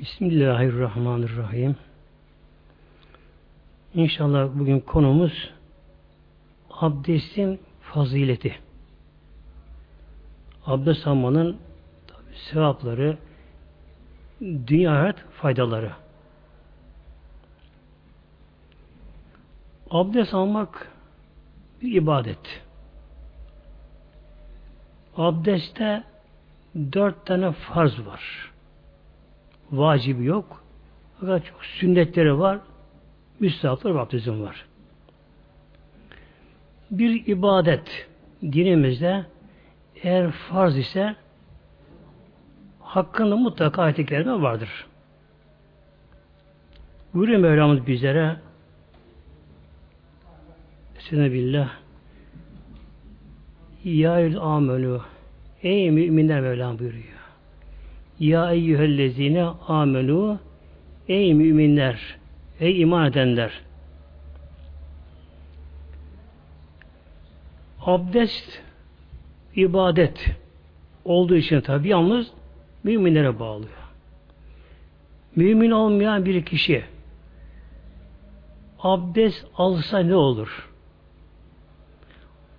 Bismillahirrahmanirrahim. İnşallah bugün konumuz abdestin fazileti. Abdest almanın sevapları, dünya hayat faydaları. Abdest almak bir ibadet. Abdestte dört tane farz var. Vacibi yok. Fakat çok sünnetleri var. Müstahapları abdestin var. Bir ibadet dinimizde eğer farz ise hakkında mutlaka ayet-i vardır. Buyuruyor Mevlamız bizlere Sine billah Ya amenü Ey müminler Mevlam buyuruyor. Ya eyyühellezine amenü Ey müminler Ey iman edenler Abdest ibadet olduğu için tabi yalnız müminlere bağlıyor. Mümin olmayan bir kişi abdest alsa ne olur?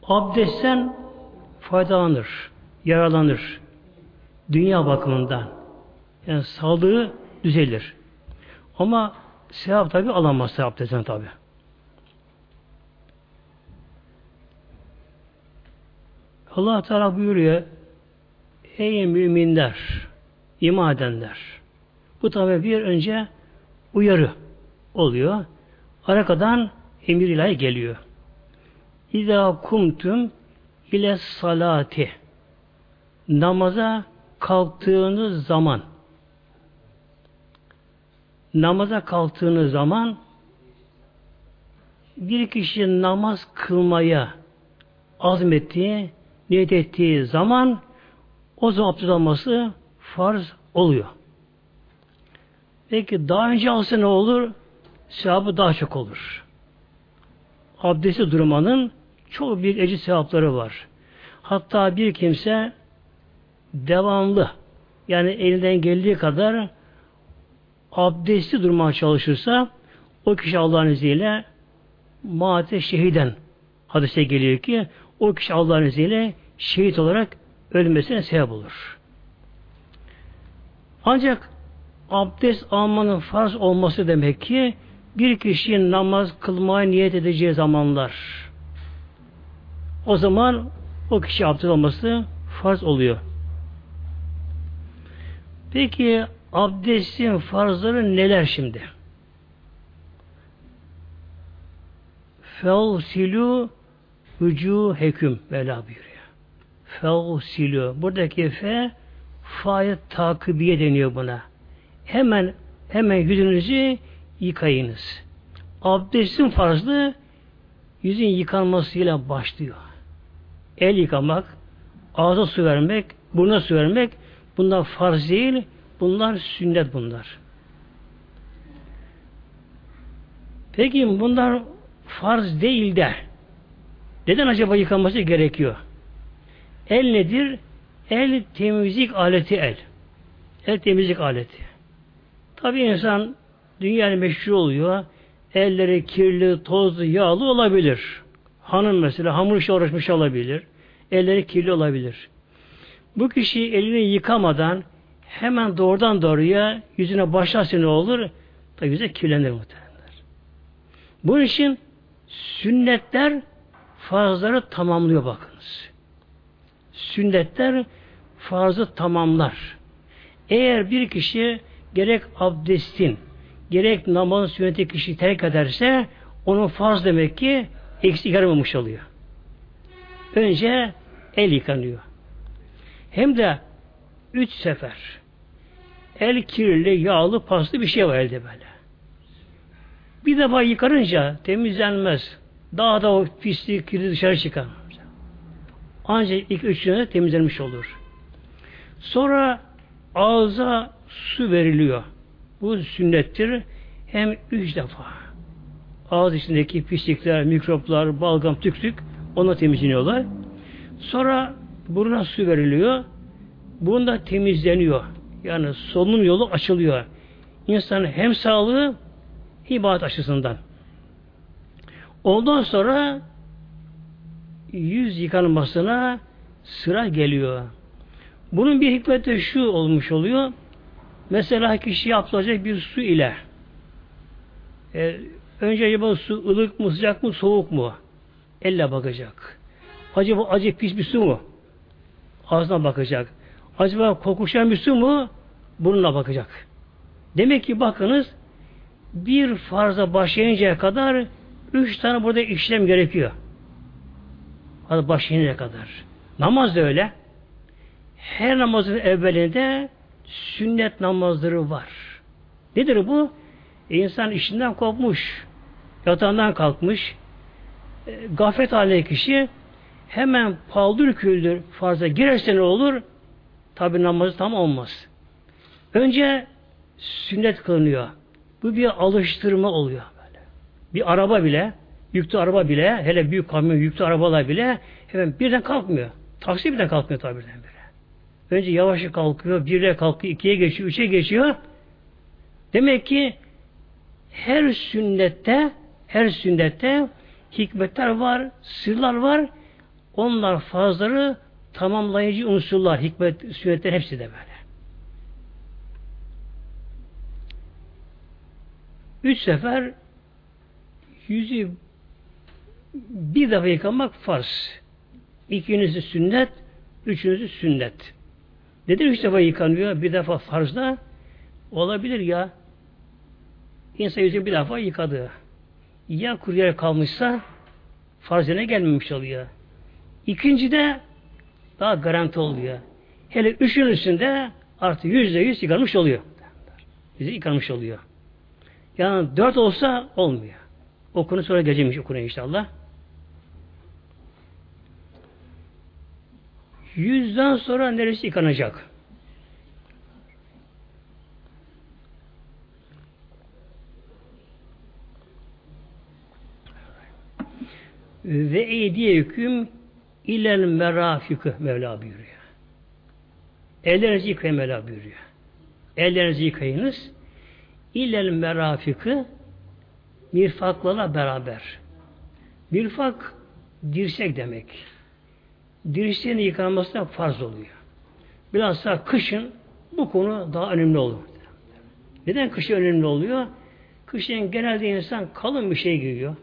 Abdestten faydalanır, yaralanır. Dünya bakımından. Yani sağlığı düzelir. Ama sevap tabi alamaz abdestten tabi. Allah Teala buyuruyor Ey müminler, iman edenler. Bu tabi bir önce uyarı oluyor. Arkadan emir ilahi geliyor. İza kumtum ile salati namaza kalktığınız zaman namaza kalktığınız zaman bir kişi namaz kılmaya azmettiği, niyet ettiği zaman o zaman abdest alması farz oluyor. Peki daha önce alsa ne olur? Sevabı daha çok olur. Abdesti durmanın çok büyük ecri sevapları var. Hatta bir kimse devamlı yani elinden geldiği kadar abdesti durmaya çalışırsa o kişi Allah'ın izniyle mate şehiden hadise geliyor ki o kişi Allah'ın izniyle şehit olarak ölmesine sebep olur. Ancak abdest almanın farz olması demek ki bir kişinin namaz kılmaya niyet edeceği zamanlar. O zaman o kişi abdest alması farz oluyor. Peki abdestin farzları neler şimdi? Fevsilu vücu heküm Mevla buyuruyor. Fevsilu. Buradaki fe fayet takibiye deniyor buna. Hemen hemen yüzünüzü yıkayınız. Abdestin farzı yüzün yıkanmasıyla başlıyor. El yıkamak, ağza su vermek, buruna su vermek bunlar farz değil, bunlar sünnet bunlar. Peki bunlar farz değil de neden acaba yıkanması gerekiyor? El nedir? El temizlik aleti el. El temizlik aleti. Tabi insan dünyada meşhur oluyor. Elleri kirli, tozlu, yağlı olabilir. Hanım mesela hamur işe uğraşmış olabilir. Elleri kirli olabilir. Bu kişi elini yıkamadan hemen doğrudan doğruya yüzüne başlarsa ne olur? Tabi yüze kirlenir muhtemelenler. Bunun için sünnetler farzları tamamlıyor bakınız. Sünnetler farzı tamamlar. Eğer bir kişi gerek abdestin, gerek namazın sünneti kişi terk ederse onun farz demek ki eksik yaramamış oluyor. Önce el yıkanıyor. Hem de üç sefer. El kirli, yağlı, paslı bir şey var elde böyle. Bir defa yıkarınca temizlenmez. Daha da o pislik, kirli dışarı çıkar. Ancak ilk üçüne temizlenmiş olur. Sonra ağza su veriliyor. Bu sünnettir. Hem üç defa. Ağız içindeki pislikler, mikroplar, balgam, tüklük ona temizleniyorlar. Sonra buruna su veriliyor. Bunda temizleniyor. Yani solunum yolu açılıyor. insanın hem sağlığı ibadet açısından. Ondan sonra yüz yıkanmasına sıra geliyor. Bunun bir hikmeti şu olmuş oluyor. Mesela kişi yapılacak bir su ile e, önce acaba su ılık mı, sıcak mı, soğuk mu? Elle bakacak. Acaba acı pis bir su mu? Ağzına bakacak. Acaba kokuşan bir su mu? Burnuna bakacak. Demek ki bakınız bir farza başlayıncaya kadar üç tane burada işlem gerekiyor. Hadi başlayıncaya kadar. Namaz da öyle. Her namazın evvelinde sünnet namazları var. Nedir bu? E insan işinden kopmuş, yatağından kalkmış, e, gaflet haline kişi hemen paldır küldür farza girerse ne olur? Tabi namazı tam olmaz. Önce sünnet kılınıyor. Bu bir alıştırma oluyor böyle. Bir araba bile, yüklü araba bile, hele büyük kamyon yüklü arabalar bile hemen birden kalkmıyor. Taksi birden kalkmıyor tabi birden bire. Önce yavaş kalkıyor, birle kalkıyor, ikiye geçiyor, üçe geçiyor. Demek ki her sünnette, her sünnette hikmetler var, sırlar var. Onlar fazları tamamlayıcı unsurlar, hikmet, sünnetler hepsi de böyle. Üç sefer yüzü bir defa yıkamak farz. İkincisi sünnet, üçüncüsü sünnet. Neden üç defa yıkanıyor? Bir defa farzda olabilir ya. İnsan yüzü bir defa yıkadı. Ya kuruyarak kalmışsa farzine gelmemiş oluyor. İkinci de daha garanti oluyor. Hele üçüncüsünde artı yüzde yüz yıkanmış oluyor. Yüzü yıkanmış oluyor. Yani dört olsa olmuyor. Okunu sonra gelecekmiş okuna inşallah. Yüzden sonra neresi yıkanacak? Ve eydiye hüküm ilel merafikı Mevla buyuruyor. Ellerinizi yıkayın Mevla buyuruyor. Ellerinizi yıkayınız. İlel merafikı mirfaklarla beraber. Mirfak dirsek demek. Dirseğin yıkanması da farz oluyor. Bilhassa kışın bu konu daha önemli oluyor. Neden kışın önemli oluyor? Kışın genelde insan kalın bir şey giyiyor.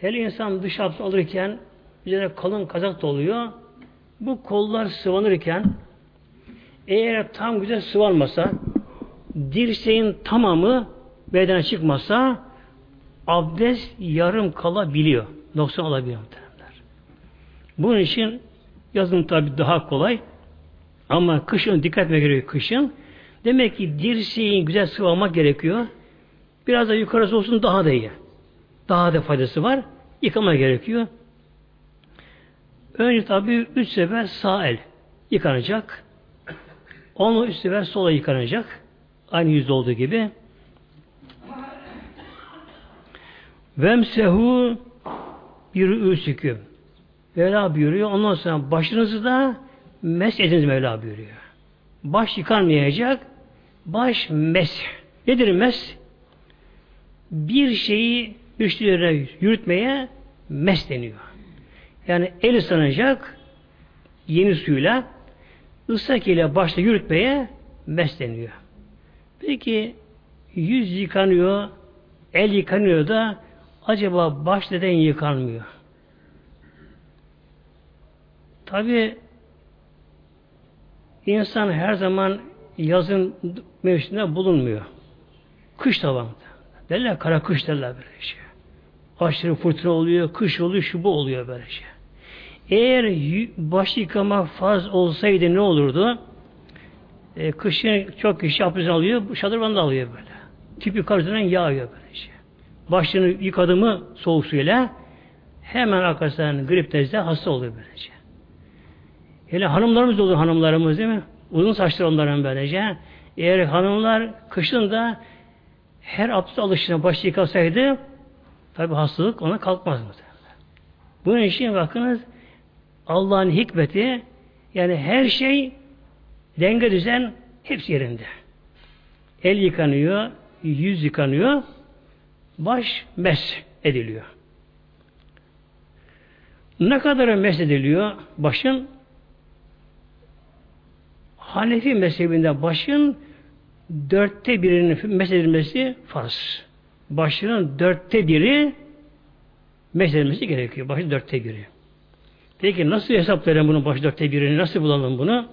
Hele insan dış alırken üzerine kalın kazak da oluyor. Bu kollar sıvanırken eğer tam güzel sıvanmasa dirseğin tamamı bedene çıkmasa abdest yarım kalabiliyor. Noksan olabiliyor. Bunun için yazın tabi daha kolay. Ama kışın dikkat etmek gerekiyor kışın. Demek ki dirseğin güzel sıvamak gerekiyor. Biraz da yukarısı olsun daha da iyi. Daha da faydası var. Yıkama gerekiyor. Önce tabi üç sefer sağ el yıkanacak. Onu üç sefer sola yıkanacak. Aynı yüzde olduğu gibi. Vemsehu bir üsüküm. Mevla buyuruyor. Ondan sonra başınızı da mes ediniz Mevla buyuruyor. Baş yıkanmayacak. Baş mes. Nedir mes? Bir şeyi üstüne yürütmeye mes deniyor. Yani el ıslanacak yeni suyla ıslak ile başta yürütmeye mes deniyor. Peki yüz yıkanıyor, el yıkanıyor da acaba baş neden yıkanmıyor? Tabi insan her zaman yazın mevsiminde bulunmuyor. Kış tabanında. Derler kara kış derler böyle şey. Aşırı fırtına oluyor, kış oluyor, şu bu oluyor böyle şey. Eğer baş yıkama farz olsaydı ne olurdu? E, kışın çok kişi abdest alıyor, şadırvan da alıyor böyle. Tip yukarıdan yağıyor böyle şey. Başını yıkadı mı soğuk suyla hemen arkasından grip nezle hasta oluyor böylece. Hele hanımlarımız olur hanımlarımız değil mi? Uzun saçlı onların böylece. Eğer hanımlar kışın da her abdest alışına baş yıkasaydı tabi hastalık ona kalkmaz mı? Bunun için bakınız Allah'ın hikmeti yani her şey denge düzen hepsi yerinde. El yıkanıyor, yüz yıkanıyor, baş mes ediliyor. Ne kadar mes ediliyor başın? Hanefi mezhebinde başın dörtte birinin mesedilmesi farz. Başının dörtte biri mesedilmesi gerekiyor. Başın dörtte biri. Peki nasıl hesaplayalım bunun baş dörtte birini? Nasıl bulalım bunu?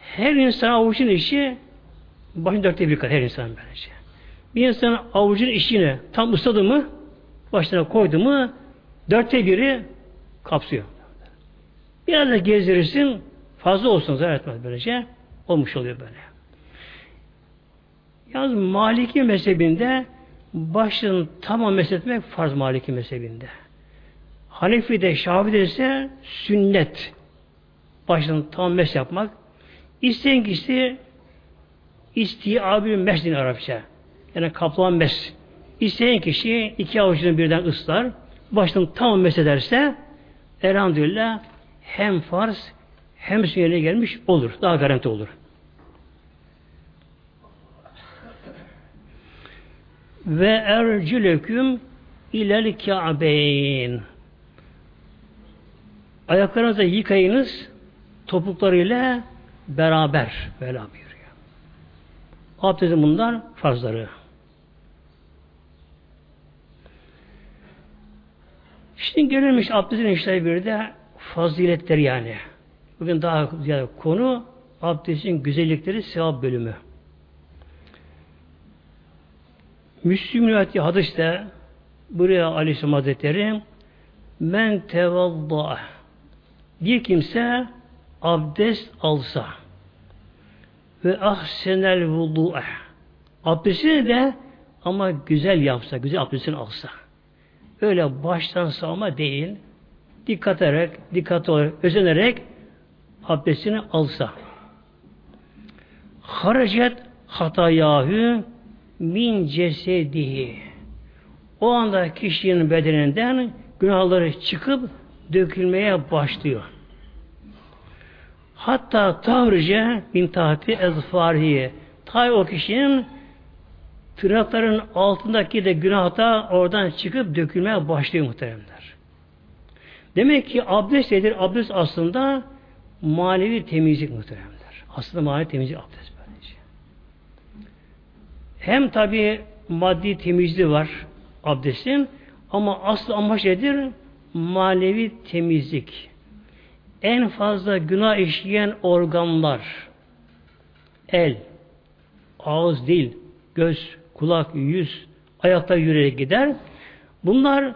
Her insan avucun işi başın dörtte bir kadar her insan böylece. Bir insan avucun işini tam ısladı mı başına koydu mu dörtte biri kapsıyor. Biraz da gezdirirsin fazla olsun zarar etmez böylece. Olmuş oluyor böyle. Yalnız Maliki mezhebinde başın tamam mesletmek farz Maliki mezhebinde. Hanefi'de, Şafi'de ise sünnet. Başını tam mes yapmak. İsteyen kişi istiabi mesdin Arapça. Yani kaplan mes. İsteyen kişi iki avucunu birden ıslar. Başını tam mes ederse elhamdülillah hem farz hem sünnete gelmiş olur. Daha garanti olur. Ve ercüleküm ilel ka'beyn. Ayaklarınızı yıkayınız topuklarıyla beraber. Böyle buyuruyor. Abdestin bunlar farzları. Şimdi gelirmiş abdestin işte bir de faziletleri yani. Bugün daha ziyade konu abdestin güzellikleri sevap bölümü. Müslüm rivayeti hadiste buraya Aleyhisselam Hazretleri men tevadda bir kimse abdest alsa ve ahsenel vudu'e abdestini de ama güzel yapsa, güzel abdestini alsa. Öyle baştan sağma değil, dikkat ederek, dikkat olarak, özenerek abdestini alsa. Haracet hatayahü min cesedihi. O anda kişinin bedeninden günahları çıkıp dökülmeye başlıyor. Hatta tavrıca bin tahti ezfariye. Tay o kişinin tırnakların altındaki de günah da oradan çıkıp dökülmeye başlıyor muhteremler. Demek ki abdest nedir? Abdest aslında manevi temizlik muhteremler. Aslında manevi temizlik abdest böylece. Hem tabi maddi temizliği var abdestin ama aslı amaç nedir? Manevi temizlik. En fazla günah işleyen organlar el, ağız, dil, göz, kulak, yüz, ayakta yürüyerek gider. Bunlar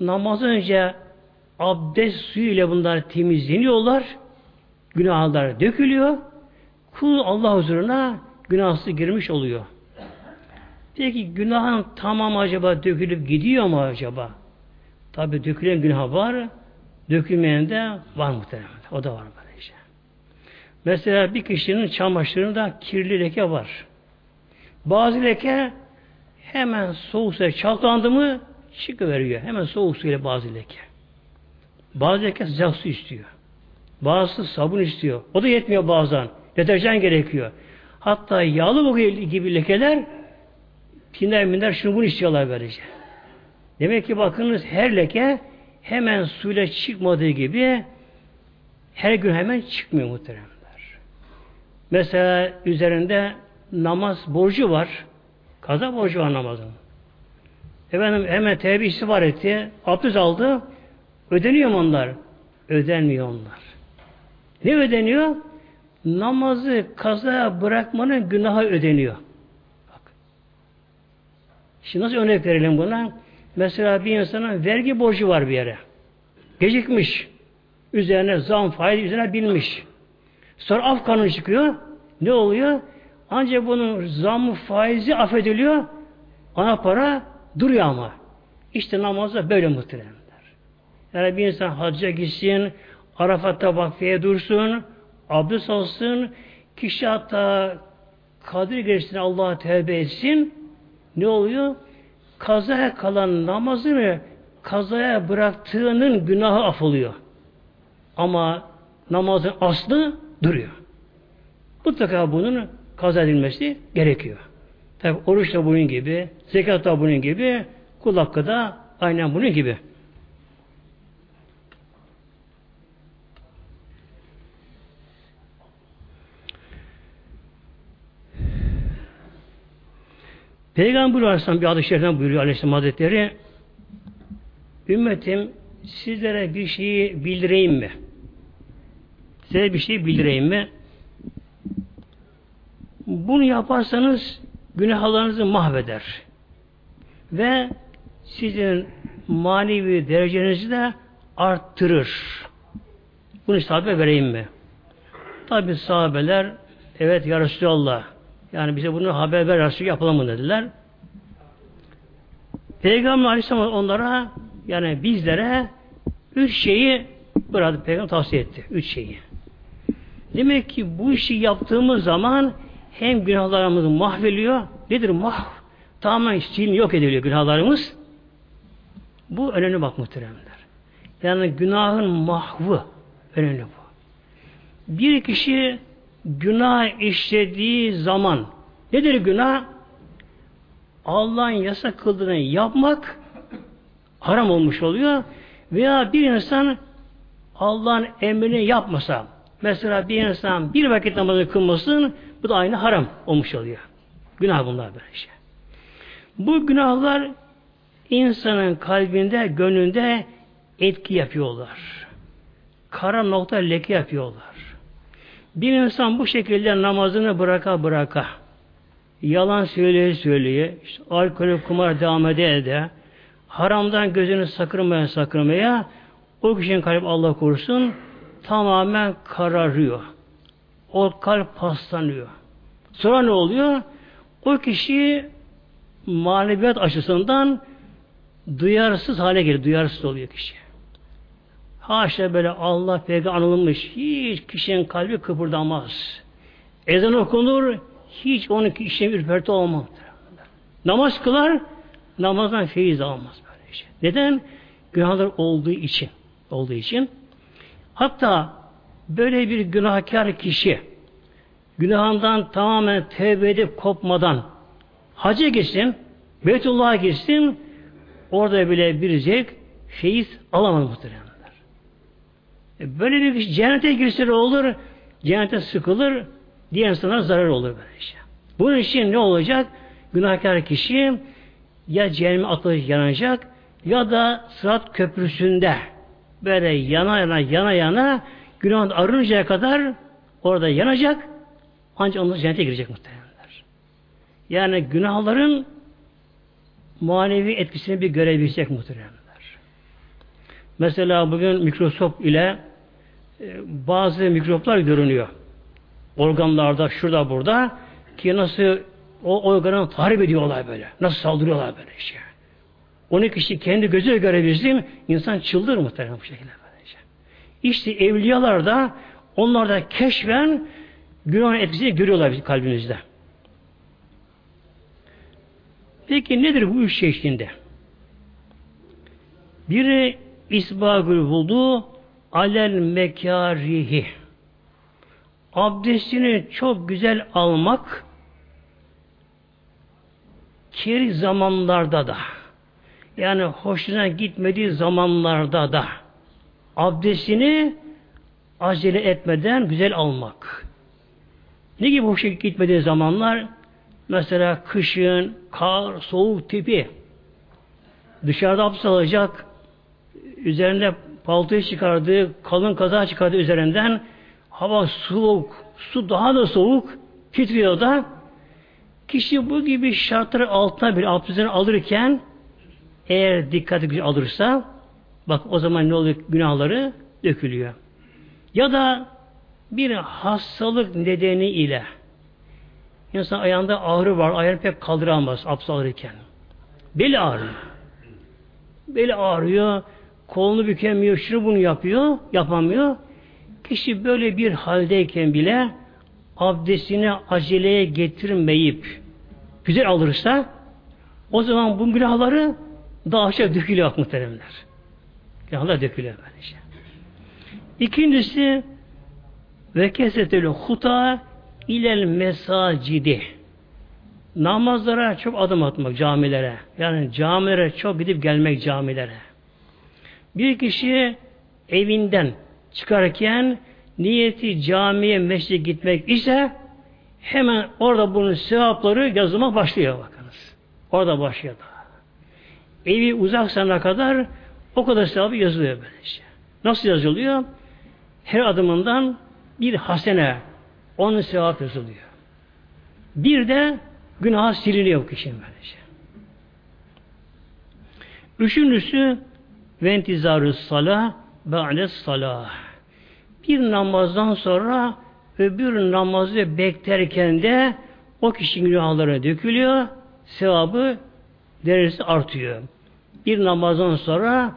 namaz önce abdest suyu ile bunlar temizleniyorlar. Günahlar dökülüyor. Kul Allah huzuruna günahsız girmiş oluyor. Peki günahın tamam acaba dökülüp gidiyor mu acaba? Tabi dökülen günah var, dökülmeyen de var muhtemelen. O da var böylece. Mesela bir kişinin çamaşırında kirli leke var. Bazı leke hemen soğuk suya çalkalandı mı çıkıveriyor. Hemen soğuk suyla bazı leke. Bazı leke sıcak su istiyor. Bazısı sabun istiyor. O da yetmiyor bazen. Deterjan gerekiyor. Hatta yağlı gibi lekeler Kinder minder şunu bunu istiyorlar böylece. Demek ki bakınız her leke hemen suyla çıkmadığı gibi her gün hemen çıkmıyor muhteremler. Mesela üzerinde namaz borcu var. Kaza borcu var namazın. Efendim hemen tevbe istiğfar etti. Abdest aldı. Ödeniyor mu onlar? Ödenmiyor onlar. Ne ödeniyor? Namazı kazaya bırakmanın günahı ödeniyor. Şimdi nasıl örnek verelim buna? Mesela bir insanın vergi borcu var bir yere. Gecikmiş. Üzerine zam faiz üzerine bilmiş. Sonra af kanunu çıkıyor. Ne oluyor? Ancak bunun zamı faizi affediliyor. Ana para duruyor ama. İşte namazda böyle muhteremler. Yani bir insan hacca gitsin, Arafat'ta vakfiye dursun, abdest alsın, kişi hatta Kadir Gecesi'ne Allah'a tevbe etsin, ne oluyor? Kazaya kalan namazını kazaya bıraktığının günahı af oluyor. Ama namazın aslı duruyor. Mutlaka bunun kaza edilmesi gerekiyor. Tabi oruç da bunun gibi, zekat da bunun gibi, kul hakkı da aynen bunun gibi. Peygamber Aleyhisselam bir adı şeriften buyuruyor Aleyhisselam Hazretleri Ümmetim sizlere bir şeyi bildireyim mi? Size bir şey bildireyim mi? Bunu yaparsanız günahlarınızı mahveder. Ve sizin manevi derecenizi de arttırır. Bunu sahabe vereyim mi? Tabi sahabeler evet ya Resulallah yani bize bunu haber ver Resulü yapalım dediler. Peygamber Aleyhisselam onlara yani bizlere üç şeyi burada Peygamber tavsiye etti. Üç şeyi. Demek ki bu işi yaptığımız zaman hem günahlarımız mahveliyor. Nedir mah? Tamamen silin yok ediliyor günahlarımız. Bu önemli bak muhteremler. Yani günahın mahvı önemli bu. Bir kişi günah işlediği zaman nedir günah? Allah'ın yasak kıldığını yapmak haram olmuş oluyor. Veya bir insan Allah'ın emrini yapmasa mesela bir insan bir vakit namazı kılmasın bu da aynı haram olmuş oluyor. Günah bunlar böyle şey. Bu günahlar insanın kalbinde, gönlünde etki yapıyorlar. Kara nokta leke yapıyorlar. Bir insan bu şekilde namazını bıraka bıraka yalan söyleye söyleye işte alkolü kumar devam ede ede haramdan gözünü sakırmaya sakırmaya o kişinin kalp Allah korusun tamamen kararıyor. O kalp paslanıyor. Sonra ne oluyor? O kişi maneviyat açısından duyarsız hale gelir. Duyarsız oluyor kişi. Haşa böyle Allah peygamber anılmış. Hiç kişinin kalbi kıpırdamaz. Ezan okunur. Hiç onun kişinin ürperti olmaz. Namaz kılar. Namazdan feyiz almaz böyle şey. Neden? Günahlar olduğu için. Olduğu için. Hatta böyle bir günahkar kişi günahından tamamen tevbe edip kopmadan hacca gitsin, Beytullah'a gitsin, orada bile bir zevk, feyiz alamaz muhtemelen. E, böyle bir kişi cennete girse olur, cennete sıkılır, diğer insana zarar olur böyle şey. Bunun için ne olacak? Günahkar kişi ya cehenneme atılacak yanacak ya da sırat köprüsünde böyle yana yana yana yana günahın arıncaya kadar orada yanacak ancak ondan cennete girecek muhtemelenler. Yani günahların manevi etkisini bir görebilecek muhtemelenler. Mesela bugün mikroskop ile bazı mikroplar görünüyor. Organlarda, şurada, burada ki nasıl o organı tahrip ediyorlar böyle. Nasıl saldırıyorlar böyle işte. Onu kişi kendi gözüyle görebilsin, insan çıldır muhtemelen bu şekilde böylece. İşte evliyalar da onlar da keşfen günahın etkisini görüyorlar kalbimizde. Peki nedir bu üç şey içinde? Biri isbagül buldu, alel mekarihi abdestini çok güzel almak keri zamanlarda da yani hoşuna gitmediği zamanlarda da abdestini acele etmeden güzel almak. Ne gibi hoşuna gitmediği zamanlar? Mesela kışın, kar, soğuk tipi dışarıda abdest alacak üzerinde paltoyu çıkardığı, kalın kaza çıkardığı üzerinden hava soğuk, su daha da soğuk, titriyor da kişi bu gibi şartları altına bir abdestini alırken eğer dikkatli alırsa bak o zaman ne oluyor? Günahları dökülüyor. Ya da bir hastalık nedeni ile insan ayağında ağrı var, ayağını pek kaldıramaz abdest alırken. Beli ağrıyor. Beli ağrıyor, kolunu bükemiyor, şunu bunu yapıyor, yapamıyor. Kişi böyle bir haldeyken bile abdestini aceleye getirmeyip güzel alırsa o zaman bu günahları daha aşağı dökülüyor muhteremler. Günahlar dökülüyor böylece. İkincisi ve keseteli huta ilel mesacidi namazlara çok adım atmak camilere. Yani camilere çok gidip gelmek camilere. Bir kişi evinden çıkarken niyeti camiye mescide gitmek ise hemen orada bunun sevapları yazılmak başlıyor bakınız. Orada başlıyor da. Evi uzak sana kadar o kadar sevabı yazılıyor böylece. Nasıl yazılıyor? Her adımından bir hasene onun sevap yazılıyor. Bir de günah siliniyor kişinin böylece. Üçüncüsü ventizarü salah ba'de salah. Bir namazdan sonra öbür namazı beklerken de o kişinin günahları dökülüyor, sevabı derecesi artıyor. Bir namazdan sonra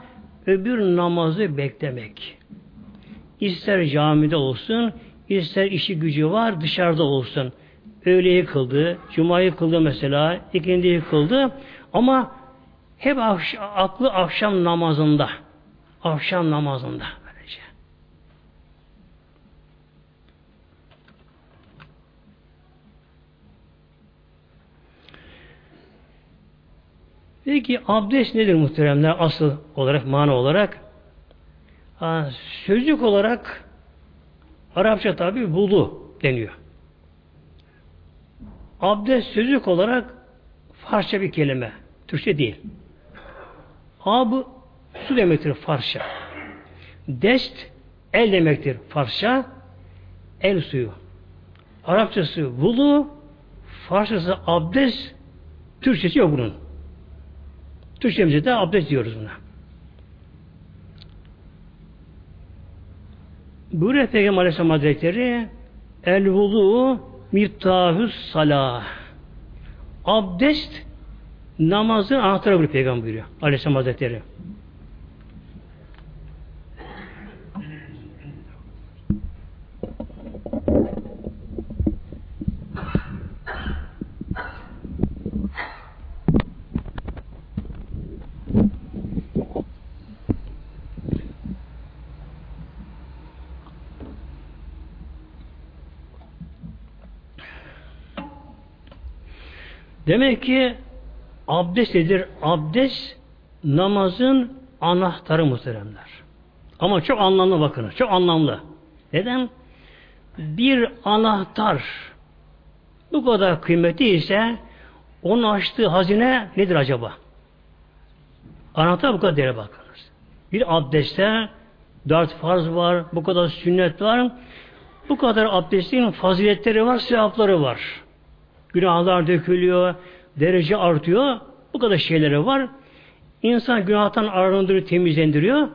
öbür namazı beklemek. İster camide olsun, ister işi gücü var dışarıda olsun. Öğleyi kıldı, cumayı kıldı mesela, ikindiyi kıldı ama hep akş aklı akşam namazında. Akşam namazında böylece. Peki abdest nedir muhteremler asıl olarak, mana olarak? Ha, sözcük olarak Arapça tabi bulu deniyor. Abdest sözcük olarak Farsça bir kelime. Türkçe değil. Ab su demektir Farsça. Dest el demektir Farsça. El suyu. Arapçası vulu, Farsçası abdest, Türkçesi yok bunun. Türkçemizde de abdest diyoruz buna. Buyuruyor Peygamber Aleyhisselam Hazretleri El vudu miftahüs salah Abdest namazın anahtarı buyuruyor Peygamber buyuruyor Aleyhisselam Hazretleri. Demek ki abdest nedir? Abdest namazın anahtarı muhteremler. Ama çok anlamlı bakın. Çok anlamlı. Neden? Bir anahtar bu kadar kıymetli ise onun açtığı hazine nedir acaba? Anahtar bu kadar değerli bakınız. Bir abdestte dört farz var, bu kadar sünnet var. Bu kadar abdestin faziletleri var, sevapları var. Günahlar dökülüyor, derece artıyor. Bu kadar şeyleri var. İnsan günahtan arındırıyor, temizlendiriyor.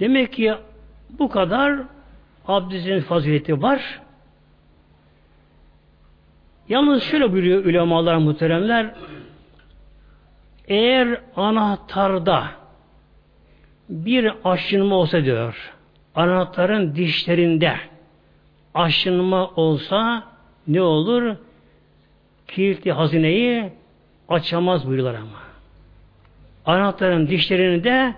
Demek ki bu kadar abdestin fazileti var. Yalnız şöyle buyuruyor ulemalar muhteremler eğer anahtarda bir aşınma olsa diyor anahtarın dişlerinde aşınma olsa ne olur? Kilitli hazineyi açamaz buyuruyorlar ama. Anahtarın dişlerinin de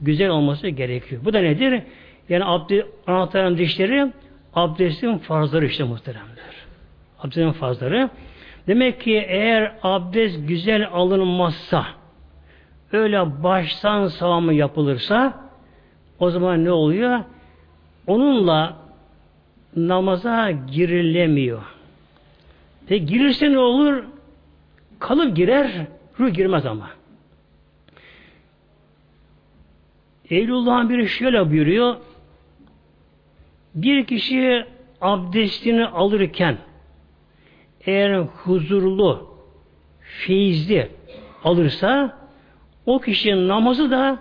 güzel olması gerekiyor. Bu da nedir? Yani abdi, anahtarın dişleri abdestin farzları işte muhteremler. Abdestin farzları. Demek ki eğer abdest güzel alınmazsa öyle baştan sağımı yapılırsa o zaman ne oluyor? Onunla namaza girilemiyor. Peki girirse ne olur? Kalıp girer, ruh girmez ama. Evlullah'ın biri şöyle buyuruyor. Bir kişi abdestini alırken eğer huzurlu, feyizli alırsa o kişinin namazı da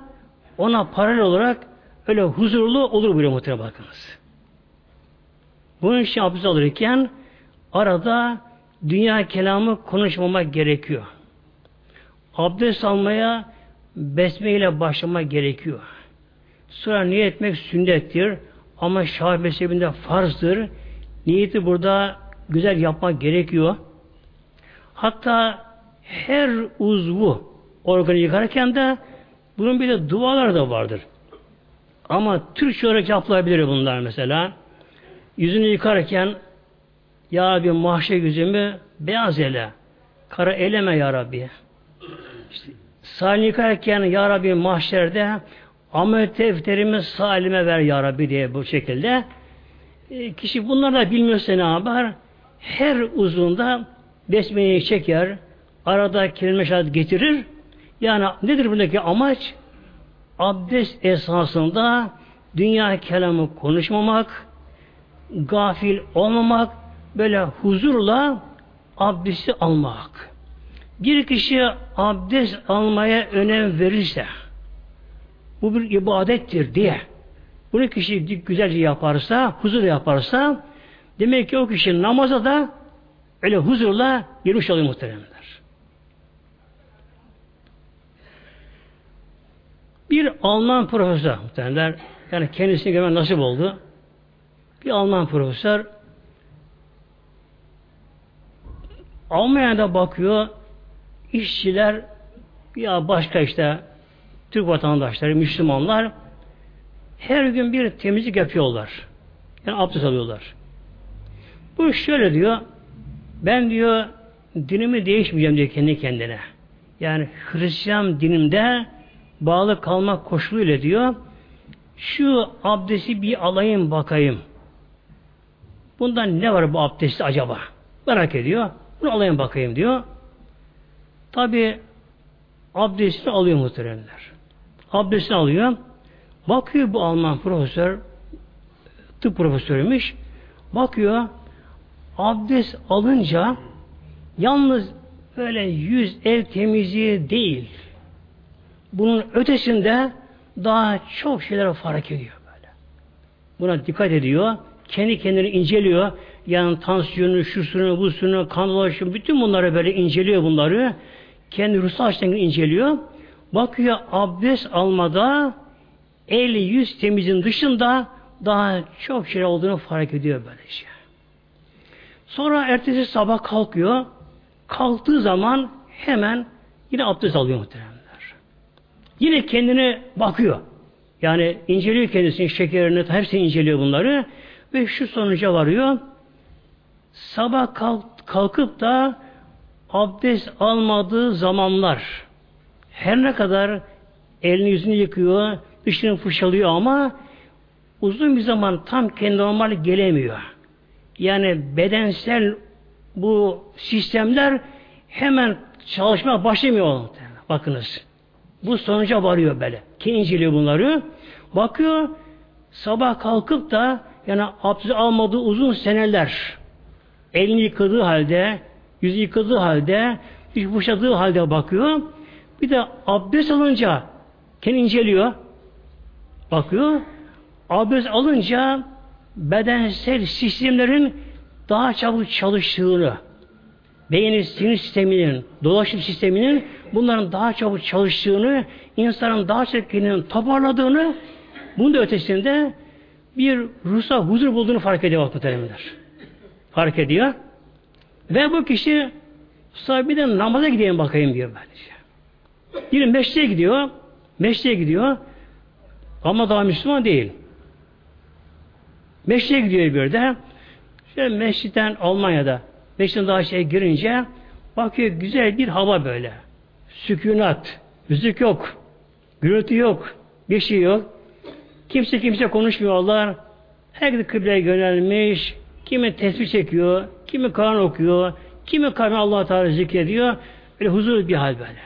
ona paralel olarak öyle huzurlu olur buyuruyor muhtemelen bakınız. Bunun için abdest alırken arada dünya kelamı konuşmamak gerekiyor. Abdest almaya besme ile başlamak gerekiyor. Sonra niyet etmek sünnettir. Ama şah mezhebinde farzdır. Niyeti burada güzel yapmak gerekiyor. Hatta her uzvu organı yıkarken de bunun bir de dualar da vardır. Ama Türkçe olarak yapılabilir bunlar mesela. Yüzünü yıkarken Ya Rabbi mahşer yüzümü beyaz ele. Kara eleme Ya Rabbi. İşte, salih yıkarken Ya Rabbi mahşerde amel defterimi salime ver Ya Rabbi diye bu şekilde. E, kişi bunları da bilmiyorsa ne yapar? Her uzunda besmeyi çeker, arada kelime getirir. Yani nedir buradaki amaç? Abdest esasında dünya kelamı konuşmamak, gafil olmamak, böyle huzurla abdesti almak. Bir kişi abdest almaya önem verirse, bu bir ibadettir diye, bunu kişi güzelce yaparsa, huzur yaparsa, demek ki o kişi namaza da öyle huzurla girmiş oluyor muhteremler. Bir Alman profesör muhteremler, yani kendisini görmen nasip oldu. Bir Alman profesör Almanya'da bakıyor işçiler ya başka işte Türk vatandaşları, Müslümanlar her gün bir temizlik yapıyorlar. Yani abdest alıyorlar. Bu şöyle diyor ben diyor dinimi değişmeyeceğim diyor kendi kendine. Yani Hristiyan dinimde bağlı kalmak koşuluyla diyor şu abdesti bir alayım bakayım. Bundan ne var bu abdesti acaba? Merak ediyor. Bunu alayım bakayım diyor. Tabi abdestini alıyor muhteremler. Abdestini alıyor. Bakıyor bu Alman profesör tıp profesörüymüş. Bakıyor abdest alınca yalnız böyle yüz ev temizliği değil. Bunun ötesinde daha çok şeyler fark ediyor böyle. Buna dikkat ediyor. Kendi kendini inceliyor. Yani tansiyonu, şusunu, busunu, kan dolaşımı, bütün bunları böyle inceliyor bunları. Kendi ruhsal açıdan inceliyor. Bakıyor abdest almada el yüz temizin dışında daha çok şey olduğunu fark ediyor böylece. Sonra ertesi sabah kalkıyor. Kalktığı zaman hemen yine abdest alıyor muhteremler. Yine kendine bakıyor. Yani inceliyor kendisini, şekerini, hepsini inceliyor bunları. Ve şu sonuca varıyor. Sabah kalk, kalkıp da abdest almadığı zamanlar her ne kadar elini yüzünü yıkıyor, dışını fırçalıyor ama uzun bir zaman tam kendi normal gelemiyor. Yani bedensel bu sistemler hemen çalışmaya başlamıyor. Bakınız. Bu sonuca varıyor böyle. Kim bunları? Bakıyor sabah kalkıp da yani abdest almadığı uzun seneler elini yıkadığı halde, yüzü yıkadığı halde, iş boşadığı halde bakıyor. Bir de abdest alınca kendi inceliyor. Bakıyor. Abdest alınca bedensel sistemlerin daha çabuk çalıştığını, beynin sinir sisteminin, dolaşım sisteminin bunların daha çabuk çalıştığını, insanın daha çok kendini toparladığını, bunun da ötesinde bir ruhsal huzur bulduğunu fark ediyor muhtemelenler. Fark ediyor. Ve bu kişi bir de namaza gideyim bakayım diyor bence. Bir meşteye gidiyor. Meşteye gidiyor. Ama daha Müslüman değil. Meşteye gidiyor bir de. Şöyle meşritten Almanya'da meşritten daha şey girince bakıyor güzel bir hava böyle. Sükunat. Müzik yok. Gürültü yok. Bir şey yok. Kimse kimse konuşmuyorlar. Herkes kıbleye yönelmiş. Kimi tesbih çekiyor. Kimi Kur'an okuyor. Kimi Kur'an Allah Teala zikrediyor. Böyle huzurlu bir hal böyle.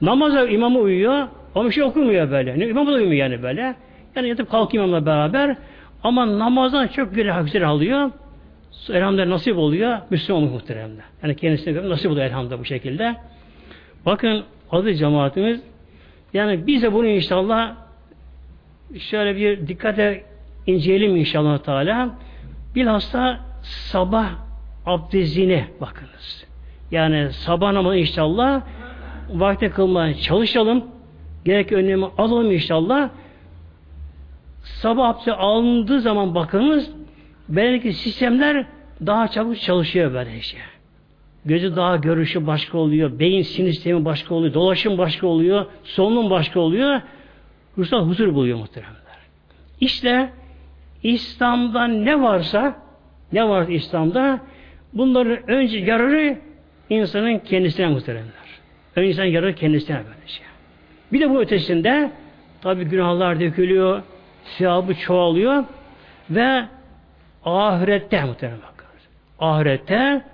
Namaza imamı uyuyor. Ama bir şey okumuyor böyle. İmam da uyumuyor yani böyle. Yani yatıp kalkıyor imamla beraber. Ama namazdan çok güzel güzel alıyor. Elhamdülillah nasip oluyor. Müslüman muhteremde. Yani kendisine göre nasip oluyor elhamdülillah bu şekilde. Bakın adı cemaatimiz yani biz de bunu inşallah şöyle bir dikkate inceleyelim inşallah Teala. Bilhassa sabah abdestine bakınız. Yani sabah namazı inşallah vakti kılmaya çalışalım. Gerek önlemi alalım inşallah. Sabah abdesti alındığı zaman bakınız belki sistemler daha çabuk çalışıyor böyle şey. Gözü daha görüşü başka oluyor. Beyin sinir sistemi başka oluyor. Dolaşım başka oluyor. Solunum başka oluyor. Ruhsal huzur buluyor muhteremler. İşte İslam'dan ne varsa Ne var İslam'da? Bunların önce yararı insanın kendisine muhteremler. Önce insan yararı kendisine böylece. Bir de bu ötesinde tabi günahlar dökülüyor, sevabı çoğalıyor ve ahirette muhterem bakınız. Ahirette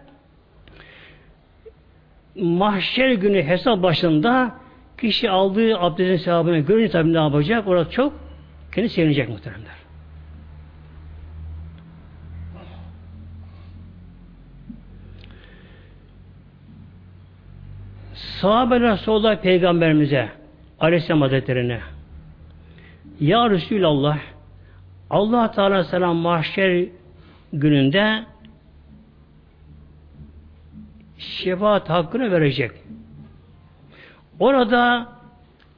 mahşer günü hesap başında kişi aldığı abdestin sevabını görünce tabi ne yapacak? Orada çok kendi sevinecek muhteremler. Sahabeler sordular peygamberimize Aleyhisselam Hazretleri'ne Ya Resulallah Allah Teala selam mahşer gününde şefaat hakkını verecek. Orada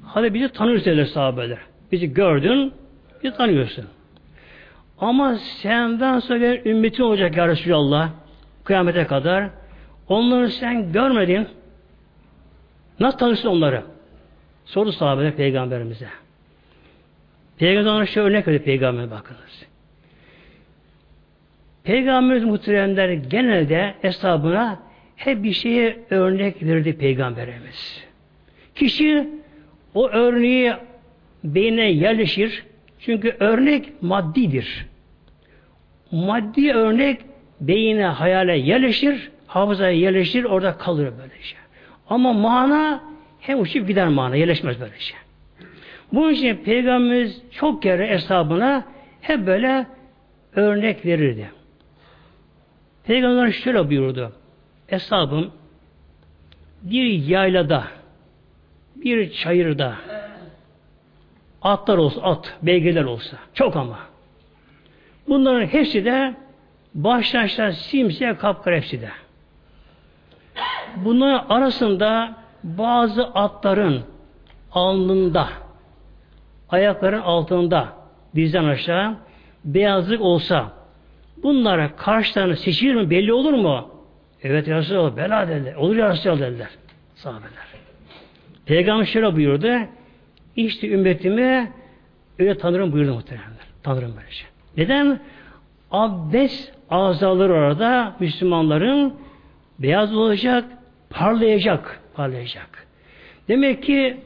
hadi bizi tanıyorsun dediler sahabeler. Bizi gördün, bizi tanıyorsun. Ama senden sonra ümmetin olacak ya Resulallah kıyamete kadar. Onları sen görmedin. Nasıl tanırsın onları? Sordu sahabeler peygamberimize. Peygamber şöyle örnek verdi peygamber bakınız. Peygamberimiz muhteremler genelde hesabına hep bir şeye örnek verdi peygamberimiz. Kişi o örneği beynine yerleşir. Çünkü örnek maddidir. Maddi örnek beyine, hayale yerleşir, hafızaya yerleşir, orada kalır böylece. Ama mana hem uçup gider mana, yerleşmez böylece. Bunun için Peygamberimiz çok kere hesabına hep böyle örnek verirdi. Peygamber şöyle buyurdu. Hesabım bir yaylada, bir çayırda atlar olsa, at, beygirler olsa. Çok ama. Bunların hepsi de başlaşlar simsiyah kapkara hepsi de. Bunların arasında bazı atların alnında, ayakların altında, dizden aşağı beyazlık olsa bunlara karşılarını seçilir mi? Belli olur mu? Evet ya Resulallah bela dediler. Olur ya Resulallah dediler. Sahabeler. Peygamber şöyle buyurdu. İşte ümmetimi öyle tanırım buyurdu muhteremler. Tanırım böylece. Şey. Neden? Abdest azaları orada Müslümanların beyaz olacak, parlayacak. Parlayacak. Demek ki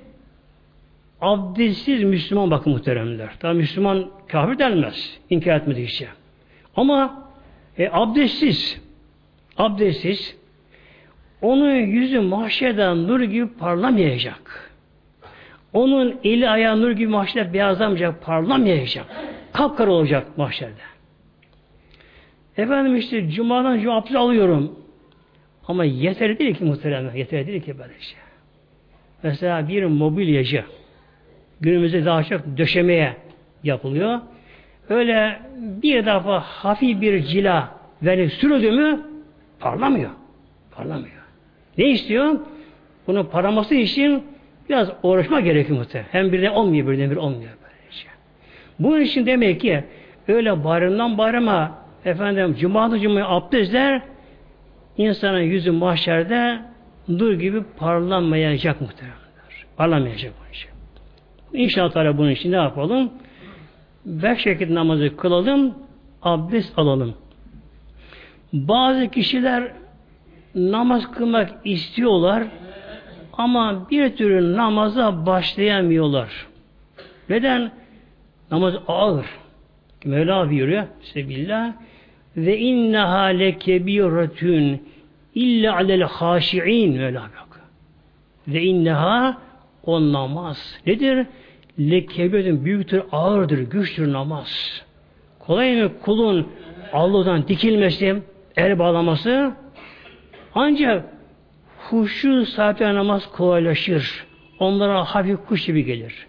abdestsiz Müslüman bakın muhteremler. Tabi Müslüman kafir denmez. İnkar etmedi işte. Ama e, abdestsiz abdestsiz onun yüzü mahşerden nur gibi parlamayacak. Onun eli ayağı nur gibi mahşerde beyazlamayacak, parlamayacak. Kapkara olacak mahşerde. Efendim işte cumadan cuma abdest alıyorum. Ama yeterli değil ki muhtemelen. Yeterli değil ki böyle şey. Mesela bir mobilyacı günümüzde daha çok döşemeye yapılıyor. Öyle bir defa hafif bir cila verip sürüldü mü parlamıyor. Parlamıyor. Ne istiyor? Bunu paraması için biraz uğraşma gerekiyor muhtemelen. Hem birden olmuyor, birden bir olmuyor böylece. Bunun için demek ki öyle bayramdan bayrama efendim cumadan cumaya abdestler insanın yüzü mahşerde nur gibi parlamayacak muhtemelen. Parlamayacak için. İnşallah bunun için ne yapalım? Beş vakit namazı kılalım, abdest alalım. Bazı kişiler namaz kılmak istiyorlar ama bir türlü namaza başlayamıyorlar. Neden? Namaz ağır. Mevla buyuruyor. Sebillah. Ve inneha lekebiretün illa alel haşi'in Mevla bak. Ve inneha o namaz. Nedir? Lekebiretün büyüktür, ağırdır, güçtür namaz. Kolay mı kulun Allah'tan dikilmesi, el bağlaması? Ancak huşu sahipler namaz kolaylaşır. Onlara hafif kuş gibi gelir.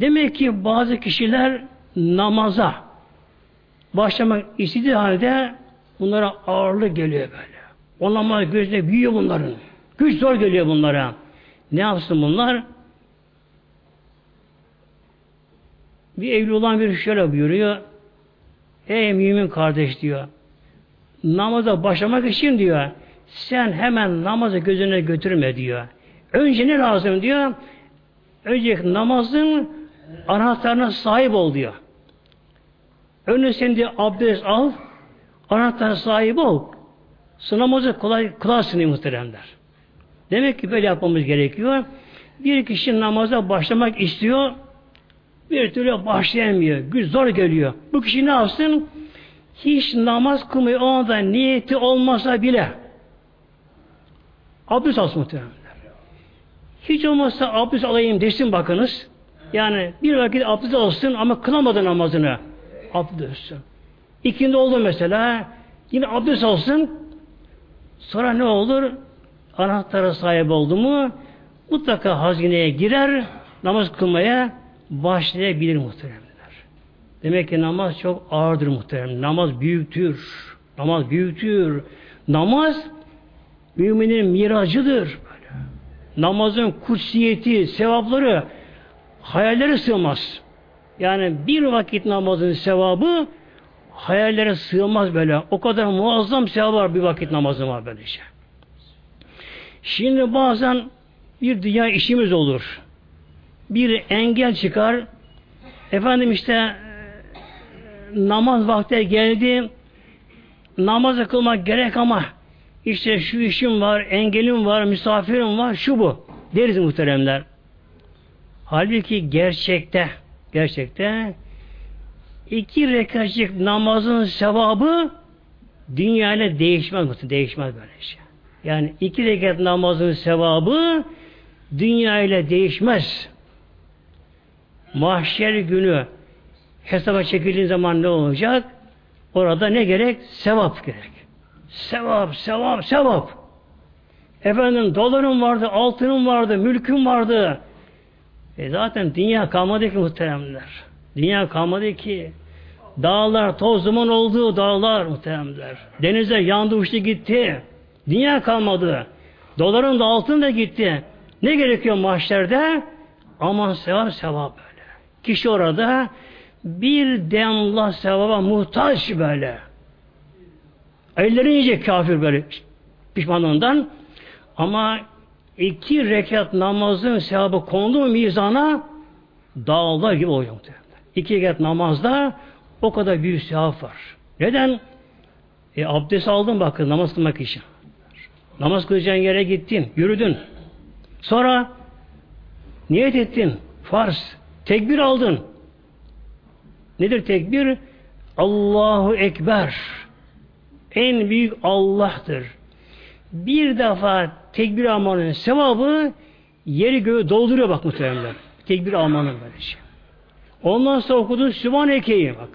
Demek ki bazı kişiler namaza başlamak istediği halde bunlara ağırlık geliyor böyle. O namaz gözüne büyüyor bunların. Güç zor geliyor bunlara. Ne yapsın bunlar? Bir evli olan bir şöyle buyuruyor. Ey mümin kardeş diyor. Namaza başlamak için diyor sen hemen namazı gözüne götürme diyor. Önce ne lazım diyor? Önce namazın anahtarına sahip ol diyor. Önce sen diyor abdest al, Anahtar sahibi ol. Sınamazı kolay kılarsın muhteremler. Demek ki böyle yapmamız gerekiyor. Bir kişi namaza başlamak istiyor, bir türlü başlayamıyor. Güç zor geliyor. Bu kişi ne yapsın? Hiç namaz kılmıyor o anda niyeti olmasa bile abdest alsın muhtemelen. Hiç olmazsa abdest alayım desin bakınız. Yani bir vakit abdest alsın ama kılamadı namazını. Abdest. İkindi oldu mesela. Yine abdest alsın. Sonra ne olur? Anahtara sahip oldu mu mutlaka hazineye girer namaz kılmaya başlayabilir muhteremler. Demek ki namaz çok ağırdır muhterem. Namaz büyüktür. Namaz büyüktür. Namaz müminin miracıdır. Böyle. Namazın kutsiyeti, sevapları hayallere sığmaz. Yani bir vakit namazın sevabı hayallere sığmaz böyle. O kadar muazzam sevap var bir vakit namazı var böyle şey. Şimdi bazen bir dünya işimiz olur. Bir engel çıkar. Efendim işte e, namaz vakti geldi. Namaz kılmak gerek ama işte şu işim var, engelim var, misafirim var, şu bu. Deriz muhteremler. Halbuki gerçekte gerçekte iki rekatçık namazın sevabı dünyayla değişmez. Değişmez böyle şey. Yani iki rekat namazın sevabı dünya ile değişmez. Mahşer günü hesaba çekildiğin zaman ne olacak? Orada ne gerek? Sevap gerek. Sevap, sevap, sevap. Efendim dolarım vardı, altınım vardı, mülküm vardı. E zaten dünya kalmadı ki muhteremler. Dünya kalmadı ki. Dağlar, toz duman olduğu dağlar muhteremler. Denizler yandı uçtu gitti. Dünya kalmadı. Doların da altın da gitti. Ne gerekiyor mahşerde? Aman sevap sevap böyle. Kişi orada bir demla sevaba muhtaç böyle. Elleri yiyecek kafir böyle pişmanlığından. Ama iki rekat namazın sevabı kondu mu mizana dağlar gibi muhtemelen. İki rekat namazda o kadar büyük sevap var. Neden? E, abdest aldın bakın namaz kılmak için. Namaz kılacağın yere gittin, yürüdün. Sonra niyet ettin, farz, tekbir aldın. Nedir tekbir? Allahu Ekber. En büyük Allah'tır. Bir defa tekbir almanın sevabı yeri göğü dolduruyor bak muhtemelen. Tekbir almanın böyle şey. Ondan sonra okudun Sübhaneke'yi bak.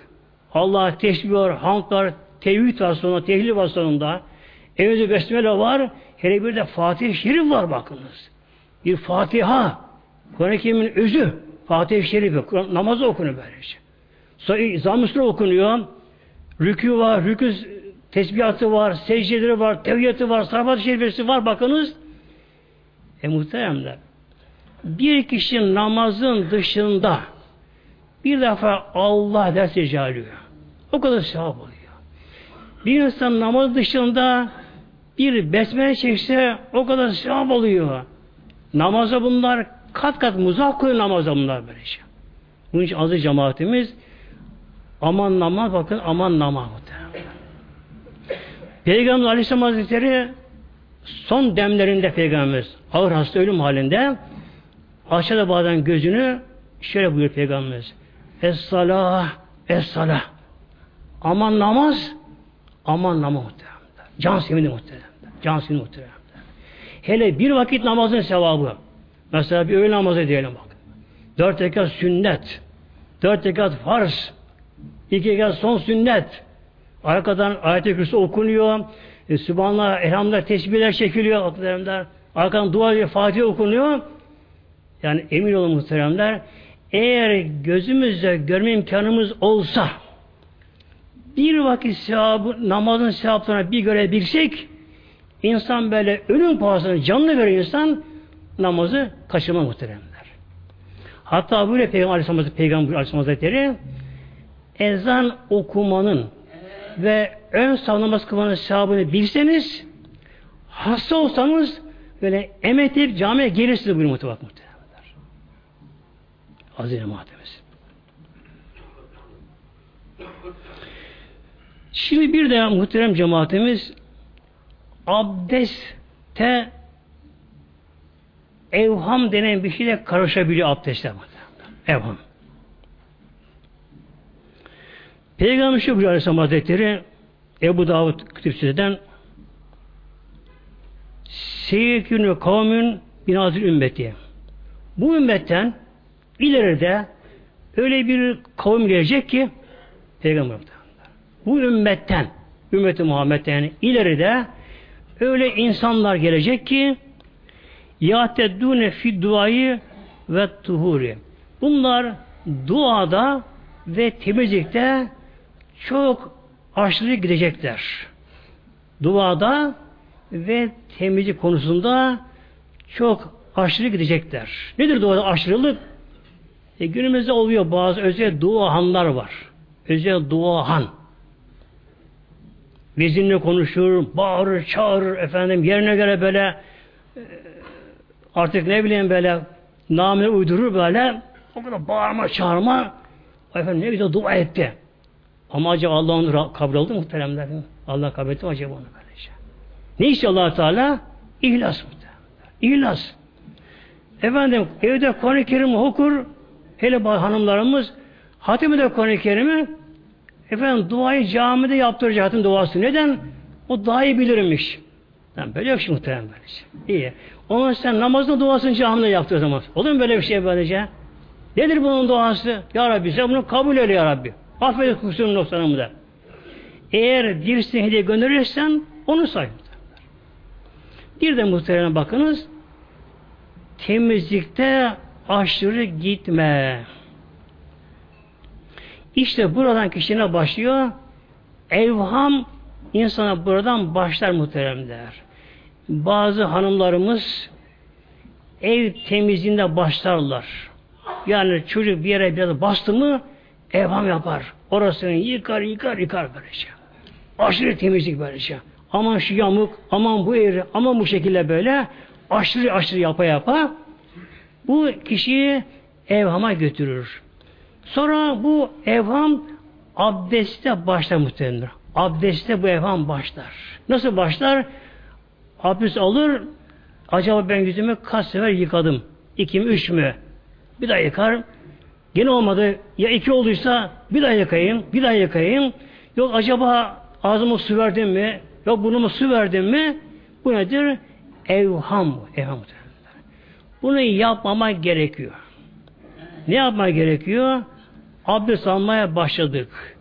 Allah tesbih var, hamd var, tevhid var sonunda, tehlil var sonunda. Evde besmele var. Hele bir de Fatih-i Şerif var bakınız. Bir Fatiha. Kur'an-ı özü. Fatih-i Şerif. Namazı okunuyor böylece. Sonra İzam okunuyor. Rükü var, rükü tesbihatı var, secdeleri var, tevhiyatı var, sahabat-ı şerifesi var bakınız. E muhteremler. Bir kişi namazın dışında bir defa Allah ders rica O kadar sevap oluyor. Bir insan namaz dışında bir besmele çekse o kadar sevap oluyor. Namaza bunlar kat kat muzak koyuyor namaza bunlar böyle şey. Bunun için azı cemaatimiz aman namaz bakın aman namaz. Peygamber Aleyhisselam Hazretleri son demlerinde Peygamberimiz ağır hasta ölüm halinde aşağıda bazen gözünü şöyle buyuruyor Peygamberimiz. Es-salah, es-salah. Aman namaz, aman namaz muhtemelen. Can sevindi muhtemelen. Can sevindi muhtemelen. Hele bir vakit namazın sevabı. Mesela bir öğle namazı diyelim bak. Dört rekat sünnet. Dört rekat farz. iki rekat son sünnet. Arkadan ayet-i kürsü okunuyor. E, Sübhanallah, elhamdülillah tesbihler çekiliyor. Aklarımlar. Arkadan dua ve Fatiha okunuyor. Yani emin olun muhteremler. Eğer gözümüzde görme imkanımız olsa bir vakit sevabı, namazın sevaplarına bir görebilsek insan böyle ölüm pahasına canlı veren insan namazı kaçırma muhteremler. Hatta böyle Peygamber Aleyhisselam, Peygamber Aleyhisselam Hazretleri ezan okumanın ve ön sağ namaz kılmanın sevabını bilseniz hasta olsanız böyle emetip camiye gelirsiniz buyuruyor muhtemelen. Aziz cemaatimiz. Şimdi bir de muhterem cemaatimiz abdeste evham denen bir şeyle karışabiliyor abdestle. Evham. Peygamber şu buyuruyor Aleyhisselam Hazretleri Ebu Davud Kütüpsü'den Seyyekünü kavmün binazil ümmeti. Bu ümmetten ileride öyle bir kavim gelecek ki Peygamber bu ümmetten ümmeti Muhammed'den yani ileride öyle insanlar gelecek ki yateddune fi duayı ve tuhuri. Bunlar duada ve temizlikte çok aşırı gidecekler. Duada ve temizlik konusunda çok aşırı gidecekler. Nedir duada aşırılık? E, günümüzde oluyor bazı özel duahanlar var. Özel duahan. Vezinle konuşur, bağırır, çağırır efendim yerine göre böyle e, artık ne bileyim böyle namine uydurur böyle o kadar bağırma çağırma efendim ne güzel dua etti. Ama acaba Allah onu kabul oldu muhteremler? Allah kabul etti acaba onu böylece? Ne istiyor allah Teala? İhlas muhteremler. İhlas. Efendim evde Kur'an-ı Kerim okur hele hanımlarımız hatimi de Kur'an-ı Kerim'i efendim duayı camide yaptıracak hatim duası. Neden? O daha iyi bilirmiş. Yani böyle yok şimdi muhterem böylece. İyi. Onun sen namazın duasını camide yaptır zaman. Olur mu böyle bir şey böylece? Nedir bunun duası? Ya Rabbi sen bunu kabul eyle ya Rabbi. Affet kusurun noksanımı da. Eğer birisini hediye gönderirsen onu say. Bir de muhtemelen bakınız temizlikte aşırı gitme. İşte buradan kişine başlıyor. Evham insana buradan başlar muhteremler. Bazı hanımlarımız ev temizliğinde başlarlar. Yani çocuk bir yere biraz bastı mı evham yapar. Orasını yıkar yıkar yıkar böylece. Aşırı temizlik böylece. Aman şu yamuk, aman bu eğri, aman bu şekilde böyle aşırı aşırı yapa yapa bu kişiyi evhama götürür. Sonra bu evham abdeste başlar muhtemelen. Abdeste bu evham başlar. Nasıl başlar? Abdest alır, acaba ben yüzümü kaç sefer yıkadım? İki mi, üç mü? Bir daha yıkar. Yine olmadı. Ya iki olduysa bir daha yıkayayım, bir daha yıkayayım. Yok acaba ağzıma su verdim mi? Yok burnuma su verdim mi? Bu nedir? Evham. Evham. Bunu yapmamak gerekiyor. Ne yapmak gerekiyor? Abdest almaya başladık.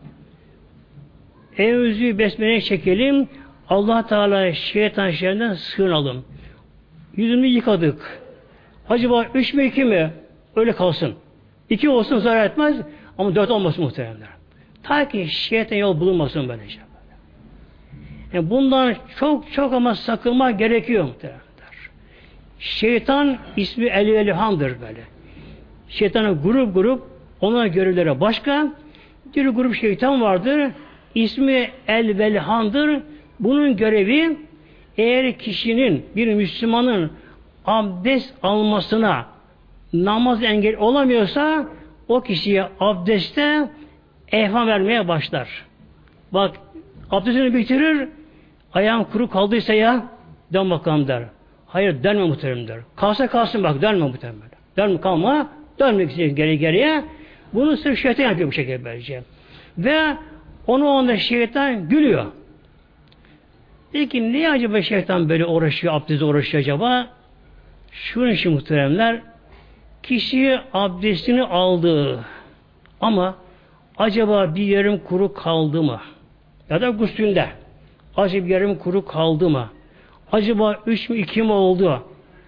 Evzü besmele çekelim. Allah Teala şeytan şerrinden sığınalım. Yüzümü yıkadık. Acaba üç mü iki mi? Öyle kalsın. İki olsun zarar etmez ama dört olmasın muhteremler. Ta ki şeytan yol bulunmasın böylece. Yani bundan çok çok ama sakınmak gerekiyor muhteremler. Şeytan ismi Eli Elihan'dır böyle. Şeytanın grup grup ona görevlere başka bir grup şeytan vardır. İsmi El Velhan'dır. Bunun görevi eğer kişinin bir Müslümanın abdest almasına namaz engel olamıyorsa o kişiye abdeste ehvam vermeye başlar. Bak abdestini bitirir ayağın kuru kaldıysa ya dön bakalım der. Hayır dönme muhterem der. Kalsa kalsın bak dönme muhterem der. Dönme kalma dönmek için geri geriye bunu sırf şeytan yapıyor bu şekilde böylece. Ve onu onda şeytan gülüyor. Peki niye acaba şeytan böyle uğraşıyor, abdestle uğraşıyor acaba? Şunun için muhteremler, kişi abdestini aldı ama acaba bir yerim kuru kaldı mı? Ya da guslünde acaba bir yerim kuru kaldı mı? Acaba üç mü iki mi oldu?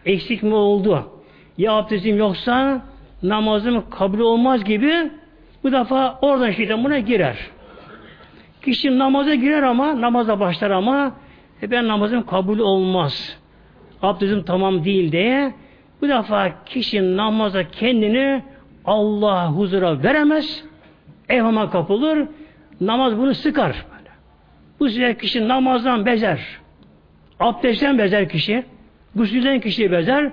Eksik mi oldu? Ya abdestim yoksa namazım kabul olmaz gibi bu defa oradan şeytan buna girer. Kişi namaza girer ama namaza başlar ama e ben namazım kabul olmaz. Abdestim tamam değil diye bu defa kişi namaza kendini Allah huzura veremez. Evhama kapılır. Namaz bunu sıkar. Bu sefer kişi namazdan bezer. Abdestten bezer kişi. Gusülden kişi bezer.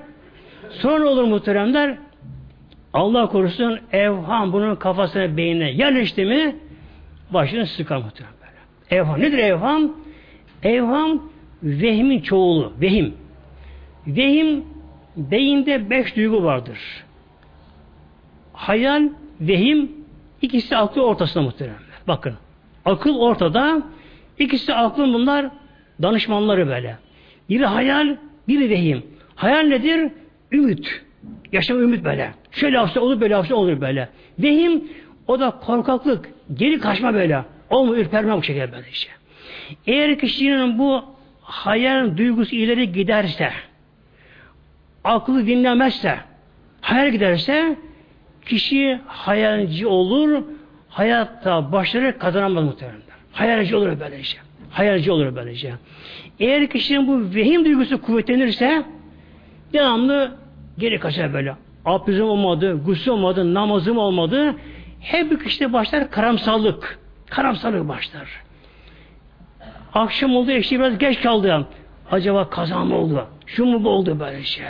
Sonra olur muhteremler Allah korusun evham bunun kafasına beynine yerleşti mi başını sıkar muhtemelen böyle. Evham. Nedir evham? Evham vehmin çoğulu. Vehim. Vehim beyinde beş duygu vardır. Hayal, vehim ikisi aklı ortasında muhtemelen. Bakın. Akıl ortada. ikisi aklın bunlar danışmanları böyle. Biri hayal, biri vehim. Hayal nedir? Ümit. Yaşam ümit böyle. Şöyle yapsa olur, böyle yapsa olur böyle. Vehim o da korkaklık, geri kaçma böyle. Olma ürperme bu şekilde böyle işte. Eğer kişinin bu hayal duygusu ileri giderse, aklı dinlemezse, hayal giderse, kişi hayalci olur, hayatta başarı kazanamaz muhtemelen. Hayalci olur böylece. Hayalci olur böylece. Eğer kişinin bu vehim duygusu kuvvetlenirse, devamlı geri kaçar böyle. Abdestim olmadı, gusül olmadı, namazım olmadı. Hep kişide başlar karamsallık. Karamsallık başlar. Akşam oldu, eşi biraz geç kaldı. Acaba kaza mı oldu? Şu mu bu oldu böyle şey?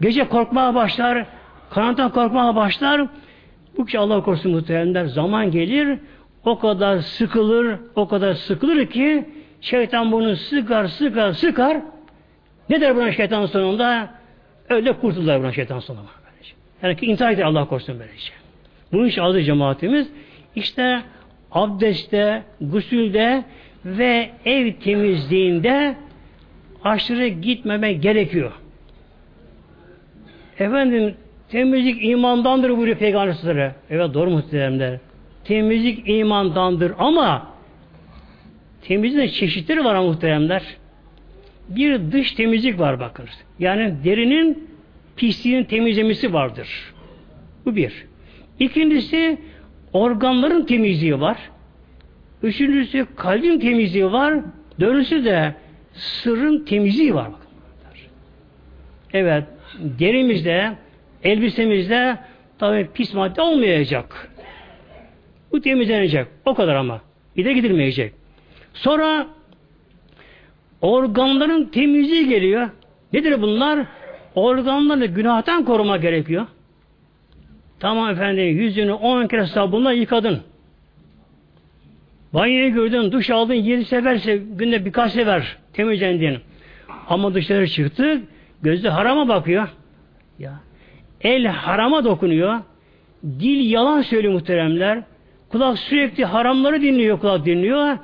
Gece korkmaya başlar, karanlıktan korkmaya başlar. Bu kişi Allah korusun muhtemelenler zaman gelir, o kadar sıkılır, o kadar sıkılır ki şeytan bunu sıkar, sıkar, sıkar. Ne der buna şeytan sonunda? Öyle kurtulurlar buna şeytan sonunda. Yani ki intihar eder Allah korusun böylece. Bu iş aldı cemaatimiz. İşte abdestte, gusülde ve ev temizliğinde aşırı gitmeme gerekiyor. Efendim temizlik imandandır buyuruyor Peygamber. Evet doğru muhteremler. Temizlik imandandır ama temizliğin çeşitleri var muhteremler. Bir dış temizlik var bakınız. Yani derinin pisliğin temizlemesi vardır. Bu bir. İkincisi organların temizliği var. Üçüncüsü kalbin temizliği var. Dördüncüsü de sırrın temizliği var. Evet, derimizde, elbisemizde tabi pis madde olmayacak. Bu temizlenecek. O kadar ama. De gidilmeyecek. Sonra organların temizliği geliyor. Nedir bunlar? Organları günahtan koruma gerekiyor. Tamam efendim yüzünü on kere sabunla yıkadın. Banyoya gördün, duş aldın, yedi seferse günde birkaç sefer temizlendin. Ama dışarı çıktık, gözde harama bakıyor. Ya. El harama dokunuyor. Dil yalan söylüyor muhteremler. Kulak sürekli haramları dinliyor, kulak dinliyor.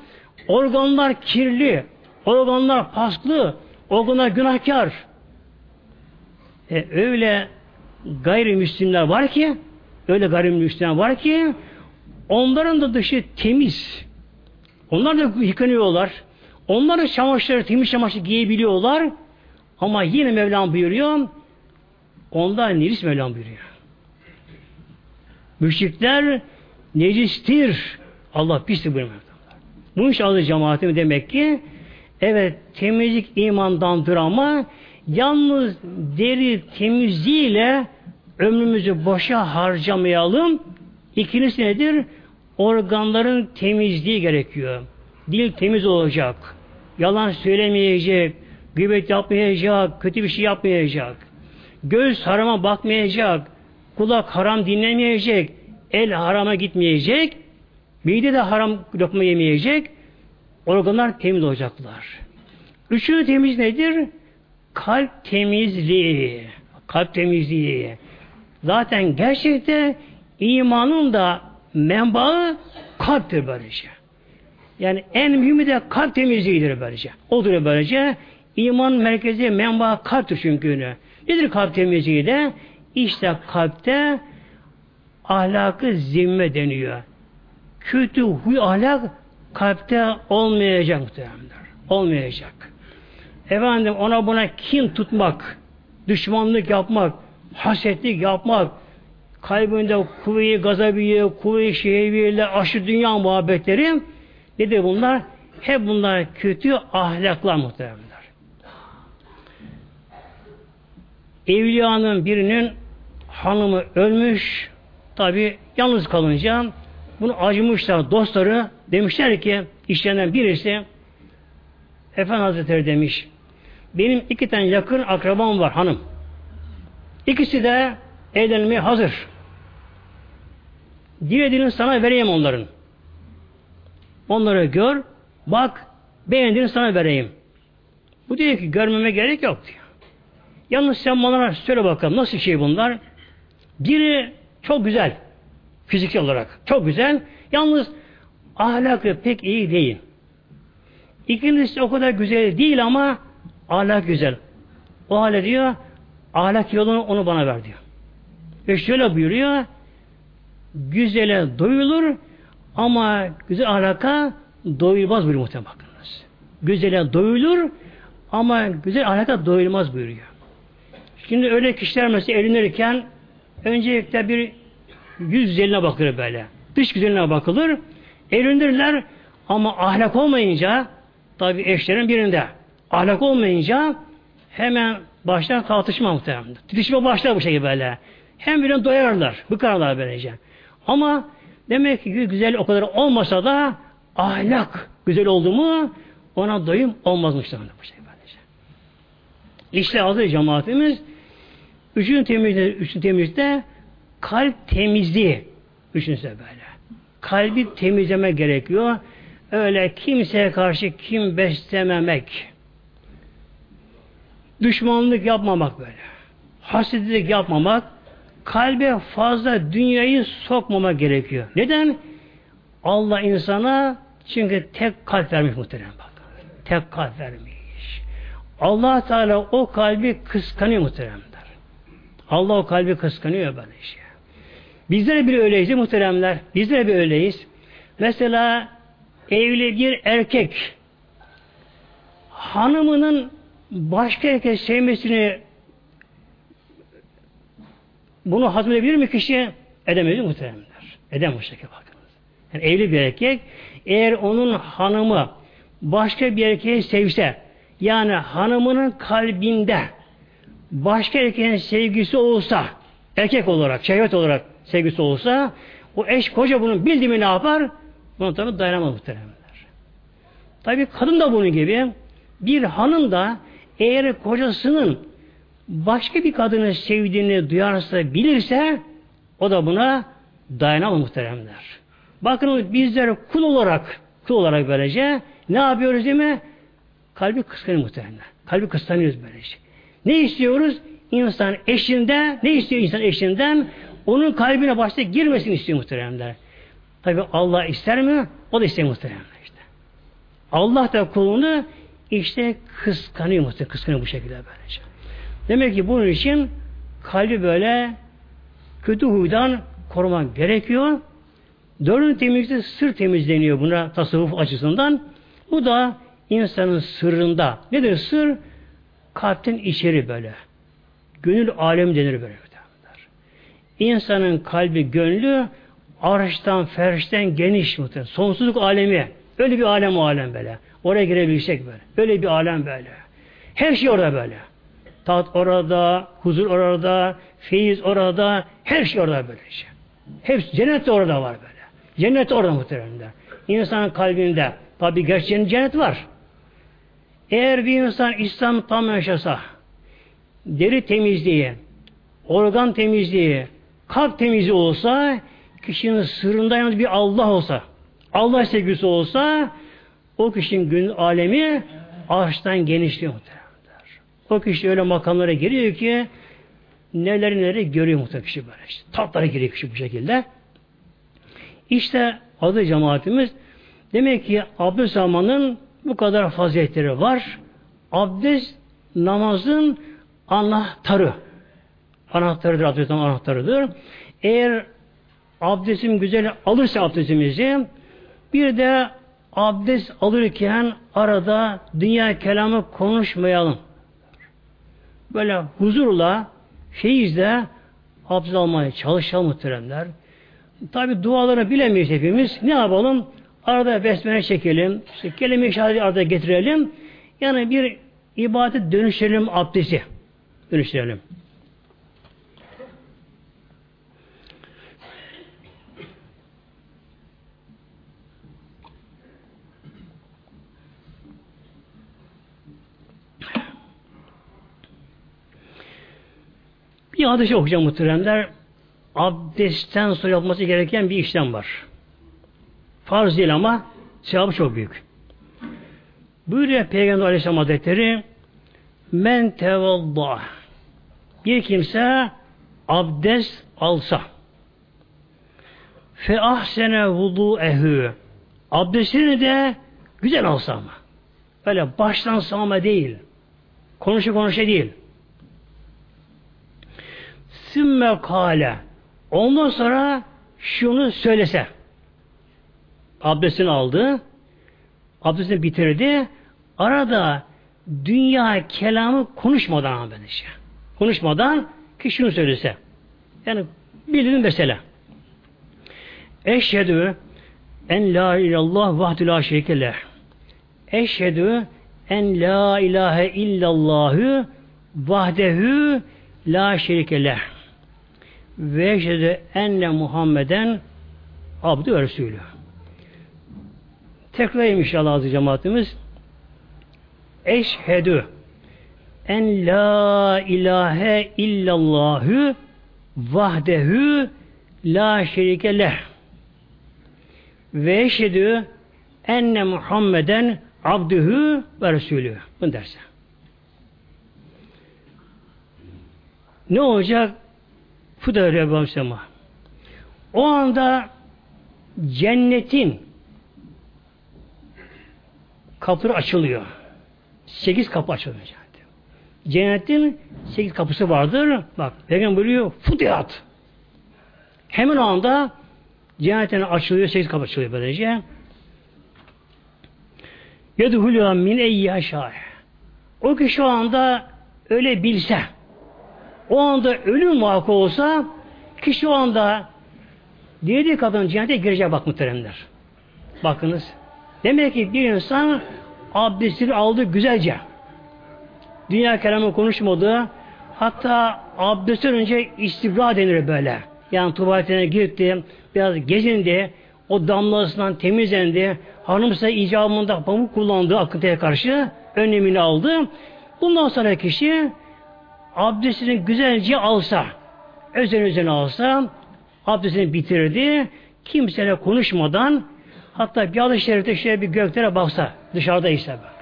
Organlar kirli, organlar paslı, organlar günahkar. E, öyle gayrimüslimler var ki öyle gayrimüslimler var ki onların da dışı temiz. Onlar da yıkanıyorlar. Onlar da çamaşırları, temiz çamaşır giyebiliyorlar. Ama yine Mevlam buyuruyor onlar necis Mevlam buyuruyor. Müşrikler necistir. Allah pistir buyuruyor. Bu inşallah cemaatim demek ki evet temizlik imandandır ama Yalnız deri temizliğiyle ömrümüzü boşa harcamayalım. İkincisi nedir? Organların temizliği gerekiyor. Dil temiz olacak. Yalan söylemeyecek. Gıybet yapmayacak. Kötü bir şey yapmayacak. Göz harama bakmayacak. Kulak haram dinlemeyecek. El harama gitmeyecek. Mide de haram lokma yemeyecek. Organlar temiz olacaklar. Üçüncü temiz nedir? kalp temizliği. Kalp temizliği. Zaten gerçekte imanın da menbaı kalptir böylece. Yani en mühimi de kalp temizliğidir böylece. Odur böylece. İman merkezi menbaı kalptir çünkü. Nedir kalp temizliği de? İşte kalpte ahlakı zimme deniyor. Kötü huy ahlak kalpte olmayacak muhtemelenler. Olmayacak. Efendim ona buna kin tutmak, düşmanlık yapmak, hasetlik yapmak, kalbinde kuvve-i gazabiye, kuvve-i şehviyeyle aşı dünya muhabbetleri nedir bunlar? Hep bunlar kötü ahlaklar muhtemelenler. Evliyanın birinin hanımı ölmüş, tabi yalnız kalınca bunu acımışlar dostları demişler ki işlerinden birisi Efendi Hazretleri demiş benim iki tane yakın akrabam var hanım. İkisi de evlenmeye hazır. Dilediğini sana vereyim onların. Onları gör, Bak beğendiğini sana vereyim. Bu diyor ki görmeme gerek yok diyor. Yalnız sen bana söyle bakalım nasıl şey bunlar? Biri çok güzel. Fiziksel olarak çok güzel. Yalnız ahlakı pek iyi değil. İkincisi o kadar güzel değil ama ahlak güzel. O hale diyor ahlak yolunu onu bana ver diyor. Ve şöyle buyuruyor güzele doyulur ama güzel ahlaka doyulmaz buyuruyor muhtemelen. Güzele doyulur ama güzel ahlaka doyulmaz buyuruyor. Şimdi öyle kişiler mesela evlenirken öncelikle bir yüz güzeline bakılır böyle. Dış güzeline bakılır. Evlenirler ama ahlak olmayınca tabi eşlerin birinde ahlak olmayınca hemen başlar tartışma muhtemelen. Titişme başlar bu şekilde böyle. Hem birine doyarlar. Bıkarlar böylece. Ama demek ki güzel o kadar olmasa da ahlak güzel oldu mu ona doyum olmazmış bu şey böylece. İşte adı cemaatimiz üçüncü temizlikte, üçüncü temizlikte kalp temizliği üçüncüsü böyle. Kalbi temizleme gerekiyor. Öyle kimseye karşı kim beslememek. Düşmanlık yapmamak böyle. Hasetlik yapmamak. Kalbe fazla dünyayı sokmama gerekiyor. Neden? Allah insana çünkü tek kalp vermiş muhterem bak. Tek kalp vermiş. Allah Teala o kalbi kıskanıyor muhteremler. Allah o kalbi kıskanıyor böyle şey. Bizler bir öyleyiz muhteremler. Bizler bir öyleyiz. Mesela evli bir erkek hanımının başka erkek sevmesini bunu hazmedebilir mi kişi? Edemez muhteremler. Edemez bu şekilde bakınız. Yani evli bir erkek eğer onun hanımı başka bir erkeği sevse yani hanımının kalbinde başka erkeğin sevgisi olsa erkek olarak, şehvet olarak sevgisi olsa o eş koca bunun bildiğimi ne yapar? Buna tabi dayanamaz muhteremler. Tabi kadın da bunun gibi bir hanım da eğer kocasının başka bir kadını sevdiğini duyarsa, bilirse o da buna dayanamaz muhteremler. Bakın bizler kul olarak kul olarak böylece ne yapıyoruz değil mi? Kalbi kıskanıyor muhteremler. Kalbi kıskanıyoruz böylece. Ne istiyoruz? İnsan eşinde, ne istiyor insan eşinden? Onun kalbine başta girmesini istiyor muhteremler. Tabi Allah ister mi? O da istiyor muhteremler işte. Allah da kulunu işte kıskanıyor muhteremler. Kıskanıyor bu şekilde böylece. Demek ki bunun için kalbi böyle kötü huydan korumak gerekiyor. Dördüncü temizlikte sır temizleniyor buna tasavvuf açısından. Bu da insanın sırrında. Nedir sır? Kalpten içeri böyle. Gönül alem denir böyle. İnsanın kalbi, gönlü arştan, ferşten geniş muhtemelen. Sonsuzluk alemi. Öyle bir alem o alem böyle. Oraya girebilsek böyle. Öyle bir alem böyle. Her şey orada böyle. Tat orada, huzur orada, feyiz orada, her şey orada böyle şey. Hepsi cennet de orada var böyle. Cennet orada muhtemelen. İnsanın kalbinde tabi gerçekten cennet var. Eğer bir insan İslam tam yaşasa, deri temizliği, organ temizliği, kalp temizliği olsa, kişinin sırrında yalnız bir Allah olsa, Allah sevgisi olsa, o kişinin gün alemi arştan genişliyor muhtemelen. O kişi öyle makamlara giriyor ki neler neleri görüyor muhtemelen kişi böyle. İşte, tatlara giriyor kişi bu şekilde. İşte adı cemaatimiz demek ki abdest almanın bu kadar faziletleri var. Abdest namazın anahtarı. Anahtarıdır, abdestin anahtarıdır. Eğer abdestim güzel alırsa abdestimizi bir de abdest alırken arada dünya kelamı konuşmayalım. Böyle huzurla, feyizle abdest almaya çalışalım muhteremler. Tabi dualarını bilemeyiz hepimiz. Ne yapalım? Arada besmele çekelim. İşte kelime-i şehadeti arada getirelim. Yani bir ibadet dönüştürelim abdesti. Dönüştürelim. Bir hadis okuyacağım muhteremler. Abdestten sonra yapması gereken bir işlem var. Farz değil ama sevabı çok büyük. Buyuruyor Peygamber Aleyhisselam Hazretleri men tevadda. Bir kimse abdest alsa fe ahsene vudu ehü abdestini de güzel alsa ama öyle baştan sağma değil konuşa konuşa değil. Sümme kale ondan sonra şunu söylese abdestini aldı abdestini bitirdi arada dünya kelamı konuşmadan ama böylece. Konuşmadan ki şunu söylese. Yani bildiğin mesela. Eşhedü en la ilallah vahdü la şerike Eşhedü en la ilahe illallahü vahdehu la şerike leh. Ve eşhedü enne Muhammeden abdü ve resulü. Tekrarlayayım inşallah azı cemaatimiz. Eşhedü en la ilahe illallahü vahdehu la şerike leh ve eşhedü enne Muhammeden abdühü ve resulü. Bunu derse. Ne olacak? Fıda Rebam Sema. O anda cennetin kapıları açılıyor. Sekiz kapı açılıyor cennetin. Cennetin sekiz kapısı vardır. Bak Peygamber buyuruyor Futiyat. Hemen o anda cennetin açılıyor, sekiz kapı açılıyor böylece. Yedhulû min eyyaşâh. O ki şu anda öyle bilse, o anda ölüm vakı olsa, ki şu anda dediği kadın cennete girecek bak muhteremler. Bakınız. Demek ki bir insan abdestini aldı güzelce. Dünya kelamı konuşmadı. Hatta abdestten önce istibra denir böyle. Yani tuvaletine gitti, biraz gezindi, o damlasından temizlendi, hanımsa icabında pamuk kullandığı akıntıya karşı önlemini aldı. Bundan sonra kişi abdestini güzelce alsa, özen özen alsa, abdestini bitirdi, kimseyle konuşmadan, hatta bir adı şerifte şöyle bir göklere baksa, dışarıda ise bak.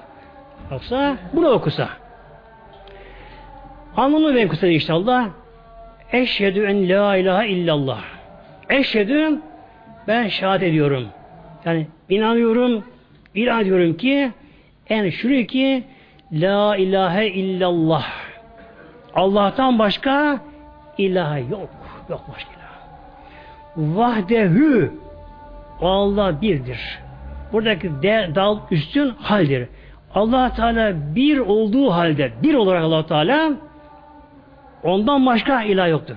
Baksa, bunu okusa. Anlamı ben kısa inşallah. Eşhedü en la ilahe illallah. Eşhedü ben şahit ediyorum. Yani inanıyorum, ilan ediyorum ki en şunu ki la ilahe illallah. Allah'tan başka ilah yok. Yok başka ilah. Vahdehü Allah birdir. Buradaki de, dal üstün haldir. Allah Teala bir olduğu halde bir olarak Allah Teala ondan başka ilah yoktur.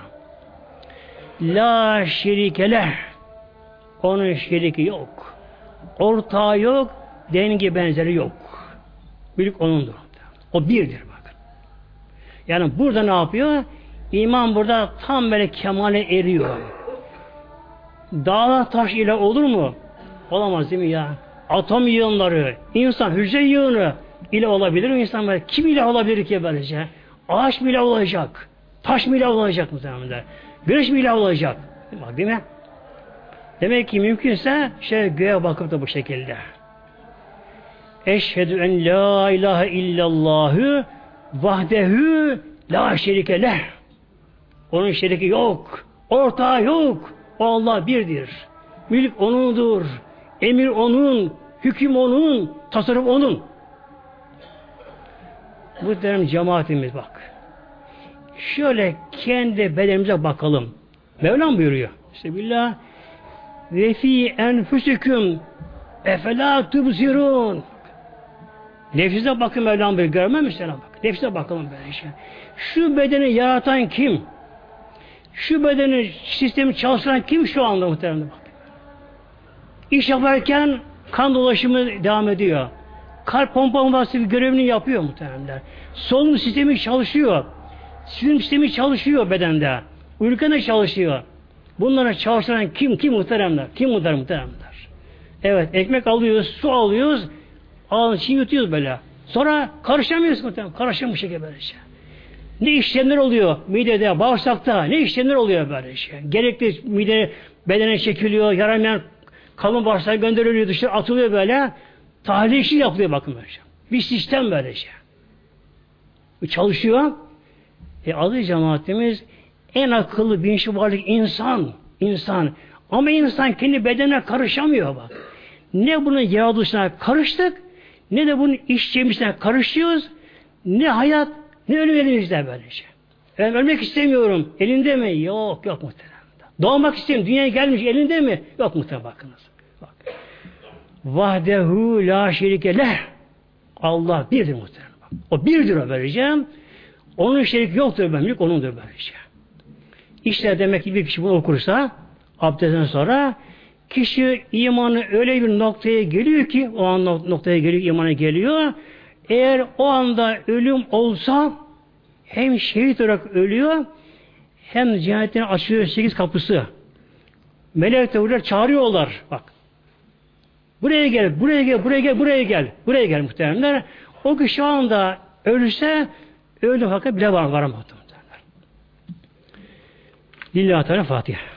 La şerikeleh onun şeriki yok. Ortağı yok, dengi benzeri yok. Büyük onundur. O birdir bakın. Yani burada ne yapıyor? İman burada tam böyle kemale eriyor. Dağla taş ile olur mu? Olamaz değil mi ya? Atom yığınları, insan hücre yığını ile olabilir mi insan böyle? Kim ile olabilir ki böylece? Ağaç bile olacak. Taş bile olacak muhtemelen. Güneş bile olacak. Bak değil mi? Demek ki mümkünse şöyle göğe bakıp da bu şekilde. Eşhedü en la ilahe illallahü vahdehu la şerike leh. Onun şeriki yok. Ortağı yok. O Allah birdir. Mülk O'nundur. Emir O'nun. Hüküm O'nun. Tasarruf O'nun. Bu derim cemaatimiz bak. Şöyle kendi bedenimize bakalım. Mevlam buyuruyor. İşte billah ve fi enfüsüküm efela tubzirun Nefsinize bakın Mevlam Bey görmemişler bak. Nefsine bakalım böyle şey. Şu bedeni yaratan kim? Şu bedeni sistemi çalıştıran kim şu anda muhtemelen. İş yaparken kan dolaşımı devam ediyor. Kalp pompalaması görevini yapıyor muhtemelen. Solunum sistemi çalışıyor. Sinir sistemi çalışıyor bedende. Uyurken de çalışıyor. Bunlara çalıştıran kim? Kim muhteremler? Kim muhter muhteremler? Evet, ekmek alıyoruz, su alıyoruz, ağzını için yutuyoruz böyle. Sonra karışamıyoruz muhterem. Karışan bu şekilde böyle şey. Ne işlemler oluyor midede, bağırsakta, ne işlemler oluyor böyle şey. Gerekli mide bedene çekiliyor, yaramayan kalın bağırsağa gönderiliyor, dışarı atılıyor böyle. Tahlil işi yapılıyor bakın böyle şey. Bir sistem böylece. Çalışıyor. E adı cemaatimiz en akıllı bilinçli varlık insan. insan. Ama insan kendi bedenine karışamıyor bak. Ne bunun yaratılışına karıştık, ne de bunun işçemişine karışıyoruz, ne hayat, ne ölüm elimizde böylece. Ben ölmek istemiyorum. Elinde mi? Yok, yok muhtemelen. Doğmak istiyorum. Dünyaya gelmiş elinde mi? Yok muhtemelen bakınız. Bak. Vahdehu la şerike leh. Allah birdir muhtemelen. Bak. O birdir o vereceğim. Onun şerik yoktur benlik, onundur böylece. İşte demek ki bir kişi bunu okursa abdestten sonra kişi imanı öyle bir noktaya geliyor ki o an noktaya geliyor, imanı geliyor. Eğer o anda ölüm olsa hem şehit olarak ölüyor hem cennetin açılıyor sekiz kapısı. Melek de çağırıyorlar. Bak. Buraya gel, buraya gel, buraya gel, buraya gel. Buraya gel muhtemelenler. O ki şu anda ölürse öldü hakkı bile var, varamaz muhtemelenler. Lillahi Teala Fatiha.